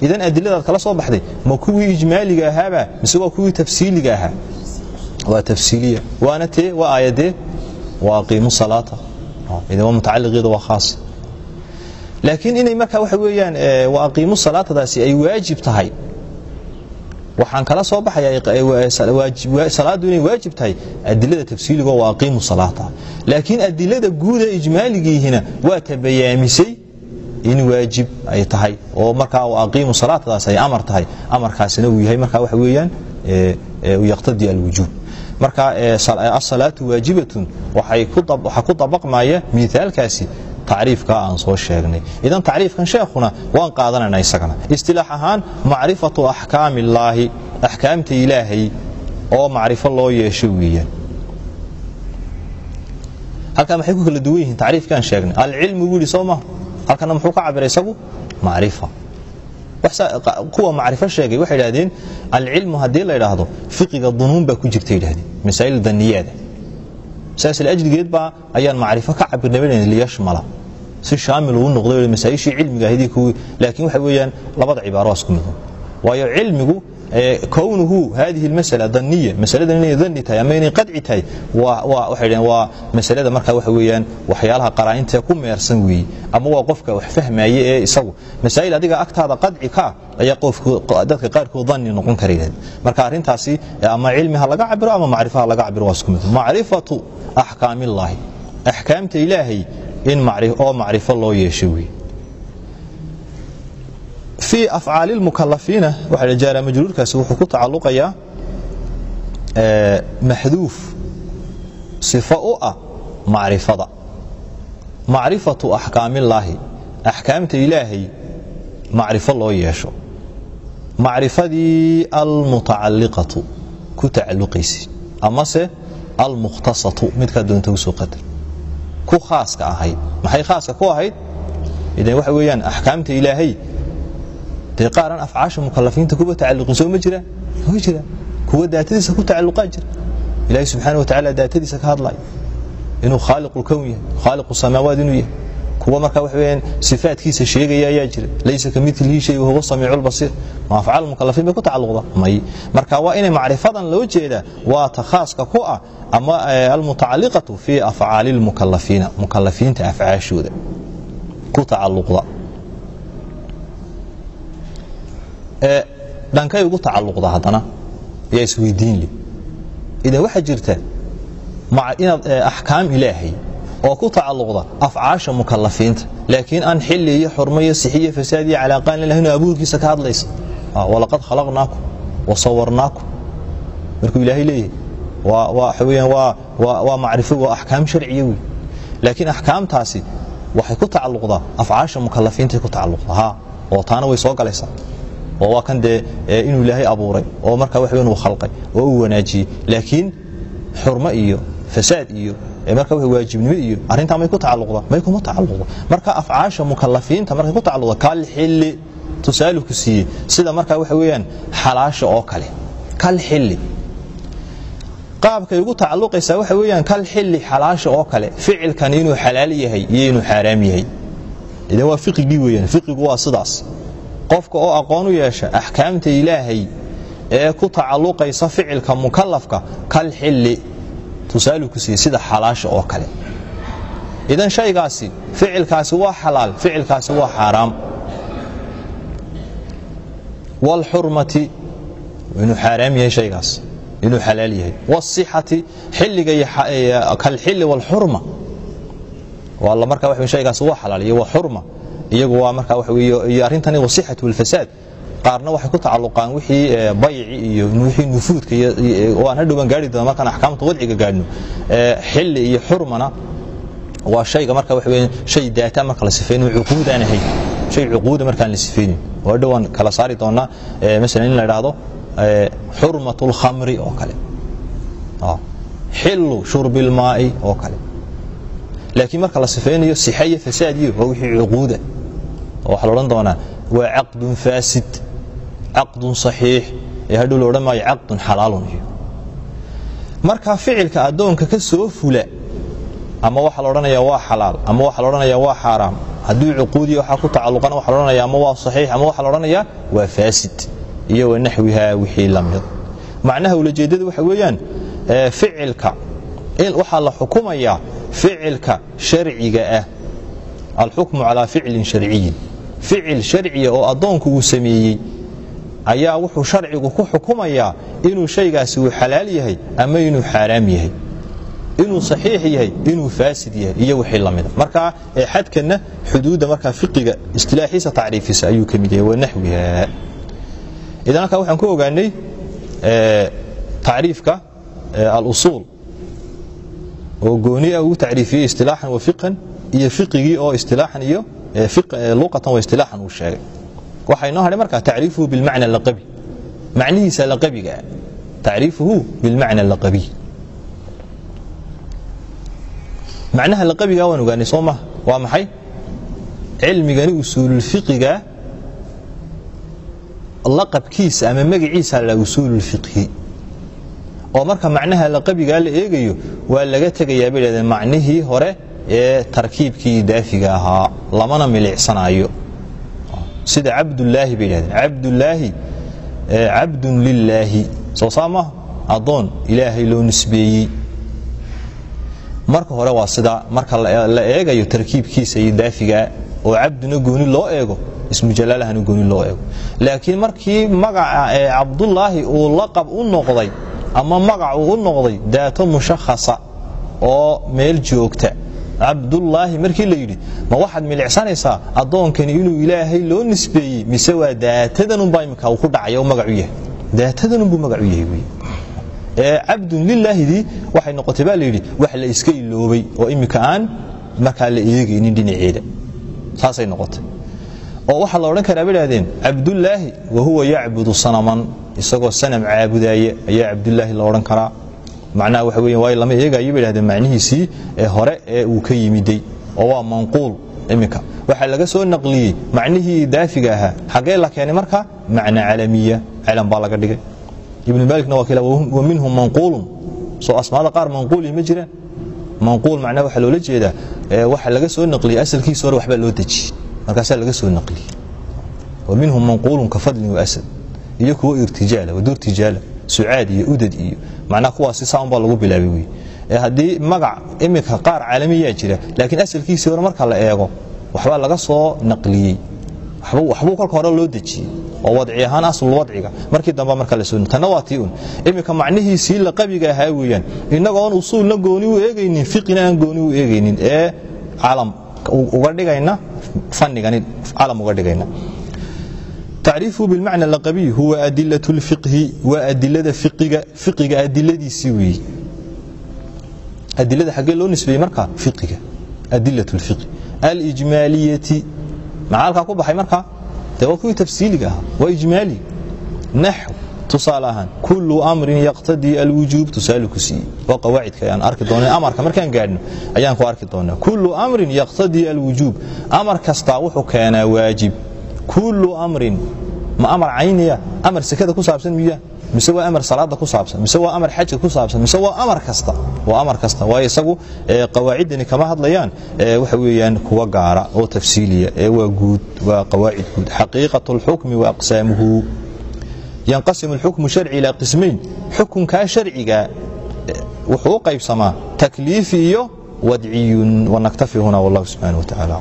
idan adiladaad kala soo baxday ma kuwii ijmaaliga ahaaba mise waa kuwii tafsiiliga ahaa? Waa tafsiiliya. Waana tee waa aayadee? Waa aqiimu salaata. Idan waa mutacaliqeeda waa khaas. Laakiin inay marka waxa weeyaan waa aqiimu salaatadaasi ay waajib tahay. Waxaan kala soo baxaya inay waajib tahay adilada tafsiiliga waa aqiimu salaata. Laakiin adilada guuda ijmaaligiihina waa tabayaamisay in waajib ay tahay oo markaa aqiimu salaatadaas ay amar tahay amarkaasina uu yahay markaa waxa weeyaan yaqtadii alwujuub. Marka asalaatu waajibatun waxaa ku dabaqmaya miaalkaasi tacriifka aan soo sheegnay. Idan tacriifkan sheekhuna waan qaadanayna isagana. Istilaax ahaan macrifatu axkaam illaahi axkaamta ilaahay oo macrifo loo yeesho weeyaan. Halkaa maxay ku kala duwan yihiin tacriifkaan sheegnay? Alcilmi buu yidhi soo maha halkana muxuu ka cabiray isagu? Macrifa kuwa macrifo sheegay waxay idhahdeen alcilmu haddii la idhaahdo fiqiga dunuun baa ku jirta yidhahdeen. Masaa'il daniyaada saas laajligeed baa ayaan macrifo ka cabirnay liyashmala. Si shaamil uu noqdo masaa'ishii cilmiga ahaydii kuwii laakiin waxa weeyaan labada cibaaro waa isku mid. Waayo cilmigu kownuhu hadihi almasala daniya masaladan inay dani tahay ama inay qadci tahay waa masalada markaa waxa weeyaan waxyaalaha qaraa'inta ku meersan weeye ama waa qofka wax fahmaaye ee isagu. Masaa'il adiga agtaada qadci ka ayaa dadka qaarkood dani noqon kara yidhahde marka arrintaasi ama cilmi ha laga cabiro ama macrifo ha laga cabiro waa isku mid. Macrifatu axkaamillaahi axkaamta ilaahay in oo macrifo loo yeesho weeye fii afcaali lmukalafiina waxa jaara majruurkaasi wuxuu ku tacalluqayaa maxduuf sifo u ah macrifada. Macrifatu axkaamillaahi axkaamta ilaahay macrifo loo yeesho. Macrifadii almutacalliqatu ku tacalluqaysa amase almukhtasatu midkaa doonta u soo qadar. Ku khaaska ahayd maxay khaaska ku ahayd? Idan waxa weeyaan axkaamta ilaahay dee qaaraan afcaasha mukalafiinta kuwa tacalluqin soo ma jiraan ma jiraan kuwa daatadiisa ku tacalluqaa jira. Ilaahay subxaana wa tacaala daatadiisa ka hadlaya inuu khaaliqu lkown yahay khaaliqu samaawaat inuu yahay. Kuwa markaa waxa weeyaan sifaadkiisa sheegaya ayaa jira. Laysa ka midlihi shay wahuwa samiicu lbasiir ma afcaal mukalafiin bay ku tacalluqda? May. Marka waa inay macrifadan loo jeedaa waa ta khaaska ku ah ama almutacalliqatu fii afcaali lmukalafiina mukalafiinta afcaashooda ku tacalluqda dhankay ugu tacalluqda haddana yaa isweydiin leh. Idan waxaa jirta inaad axkaam ilaahay oo ku tacalluqda afcaasha mukalafiinta laakiin aan xili iyo xurmo iyo sixiyo fasaad iyo calaaqaan oo abuurkiisa ka hadlaysa. Walaqad khalaqnaakum wa markuu ilaahay leeyahay waa macrifo waa axkaam sharciya wey laakiin axkaamtaasi waxay ku tacalluqdaa afcaasha mukalafiintay ku tacalluqda ha oo taana way soo galaysaa oo waa kan dee inuu ilaahay abuuray oo markaa wax weyn khalqay oo uu wanaajiyey. Laakiin xurmo iyo fasaad iyo marka w waajibnimo iyo arrintaa may ku tacalluqda may kuma tacalluqda. Marka afcaasha mukalafiinta markay ku tacalluqda kal xilli tusaalu ku siiyey. Sida markaa waxa weeyaan xalaasha oo kale kal xilli qaabkay ugu tacalluqaysaa waxa weeyaan kal xilli xalaasha oo kale. Ficilkan inuu xalaal yahay iyo inuu xaaraam yahay. Idan waa fiqigii weeyaan fiqigu waa sidaas qofka oo aqoon u yeesha axkaamta ilaahay ee ku tacalluqaysa ficilka mukalafka kal xilli. Tusaalu ku siiyey sida xalaasha oo kale. Idan shaygaasi ficilkaasi waa xalaal ficilkaasi waa xaaraam. Waalxurmati inuu xaaraam yahay shaygaas inuu xalaal yahay. Wاsixati xilliga kalxilli wاlxurma waa marka wa shaygaas waa xalaal iyo waa xurma iyagu waa marka waxa weeye iyo arrintani wasixatu walfasaad. Qaarna waxay ku tacalluqaan wixii bayci iyo wixii nufuudka iyo waan hadhowaan gaari doona markaan axkaamta wadciga gaadhno. Xilli iyo xurmana waa shayga marka waxa weeye shay daata marka la sifayno cuquud aan ahayn. Shay cuquuda markaan la sifaynin. Oo hadhowaan kala saari doonaa masalan in la idhaahdo xurmatu lkhamri oo kale. Xillu shurbi lmaa'i oo kale. Laakiin marka la sifaynayo sixa iyo fasaad iyo waa wixii cuquuda oo waxaa la odhan doonaa waa caqdun faasid caqdun saxiix. Ee hadhow la odhan maayo caqdun xalaalun. Iyo marka ficilka addoonka ka soo fula ama waxaa la odhanayaa waa xalaal ama waxaa la odhanayaa waa xaaraam hadduu cuquudiya waxaa ku tacalluqana waxa la odhanaya ama waa saxiix ama waxaa la odhanayaa waa faasid iyo wanaxwihaa wixii la mid macnaha ulajeeddada waxa weeyaan ficilka waxaa la xukumayaa ficilka sharciga ah alxukmu calaa ficlin sharciyin ficil sharciya oo addoonku uu sameeyey ayaa wuxuu sharcigu ku xukumayaa inuu shaygaasi uu xalaal yahay ama inuu xaaraam yahay. Inuu saxiix yahay inuu faasid yahay iyo wixii la mida marka xadkanna xuduudda markaa fiqiga istilaaxiisa tacriifisa ayuu ka mid yahay waa naxwiha. Idan halkaa waxaan ku ogaanay tacriifka alusuul. Oo gooni ah uu tacriifiyey istilaaxan wa fiqhan iyo fiqigii oo istilaaxan iyo luqatan wa istilaaxan uu sheegay. Waxaa inoo hadhay markaa tacriifuhu bilmacna laqabi macnihiisa laqabiga tacriifuhu bilmacna laqabiy macnaha laqabiga waan ogaanay soo maha waa maxay? Cilmigani usuululfiqiga laqabkiisa ama magaciisa la usuululfiqhi oo marka macnaha laqabigaa la eegayo waa laga tegayaa bay dhahdeen macnihii hore ee tarkiibkii daafiga ahaa lamana milicsanayo. Sida cabdulaahi bay dhahdeen cabdulaahi cabdun lilaahi soo saa maha addoon ilaahay loo nisbeeyey. Marka hore waa sidaa marka la eegayo tarkiibkiisa iyo daafigaa oo cabduna gooni loo eego ismu jalaalahana gooni loo eego. Laakiin markii magaca ee cabdulaahi uu laqab u noqday ama magac uu u noqday daato mushakhasa oo meel joogta cabdullaahi markii la yidhi ma waxaad milicsanaysaa addoonkani inuu ilaahay loo nisbeeyey? Mise waa daatadanunbaa imika ku dhacaya magacu yahay? Daatadanunbuu magacu yahay cabdun lilaahidii waxay noqotay baa layidhi wax la iska iloobay oo imika aan markaa la eegaynin dhinaceeda. Saasay noqotay. Oo waxaa la odhan karaa bay dhahdeen cabdulaahi wa huwa yacbudu sanaman isagoo sanam caabudaaya ayaa cabdulaahi la odhan karaa macnaha waxa weya waayo lama eegayo bay dhahdeen macnihiisii ee hore ee uu ka yimiday oo waa manquul iminka. Waxaa laga soo naqliyey macnihii daafiga ahaa xaggee la keenay marka? Macna calamiya calam baa laga dhigay. Ibnu maalikna waa kila wa minhum manquulun. Soo asmaada qaar manquulihi ma jiraan. Manquul macnaha waxaa loola jeedaa waxaa laga soo naqliyey asalkiisa hore waxbaa loo dejiyey markaasaa laga soo naqliyey. Wa minhum manquulun ka fadlin wa asad. Iyo kuwo irtijaala wadurtijaala sucaad iyo udad iyo macnaha kuwaasi saa unbaa lagu bilaabay wey haddii magac imika qaar caalamiyaa jira laakiin asalkiisii hore marka la eego waxbaa laga soo naqliyey. Waxbuu kolka hore loo dejiyey. Oo wadci ahaan aslul wadciga. Markii dambe marka la soo tanna waa tii un iminka macnihiisii laqabiga ahaa weeyaan. Innagoon usuulna gooni u eegaynin fiqina aan gooni u eegaynin ee calam uga dhigayna fanigani calam uga dhigayna tacriifuhu bilmacna laqabiy huwa adilat lfiqhi waa adilada fiqiga fiqiga adiladiisii weeye adilada xaggee loo nisbeeyey marka fiqiga adilat lfiqhi. Alijmaaliyati maxaa ku baxay marka? Dee waa kuwii tafsiiliga ahaa waa ijmaali naxw tusaale ahaan kullu amrin yaqtadii alwujuub tusaale ku siiyey. Waa qawaacidka ayaan arki doona amarka markaan gaadhno ayaan ku arki doonaa. Kullu amrin yaqtadii alwujuub amar kastaa wuxuu keenaa waajib kullu amrin ma amar cayniya amar sekada ku saabsan miya mise waa amar salaada ku saabsan mise waa amar xajka ku saabsan mise waa amar kasta waa amar kasta. Waayo isagu qawaaciddani kama hadlayaan waxa weeyaan kuwa gaara oo tafsiiliya ee waa guud waa qawaacid guud. Xaqiiqatu lxukmi wa aqsaamuhu. Yanqasimu alxukmu sharci ilaa qismayn. Xukunkaa sharciga wuxuu u qaybsamaa takliifi iyo wadciyun wanaktafi huna wallahu subxaanaه wa tacala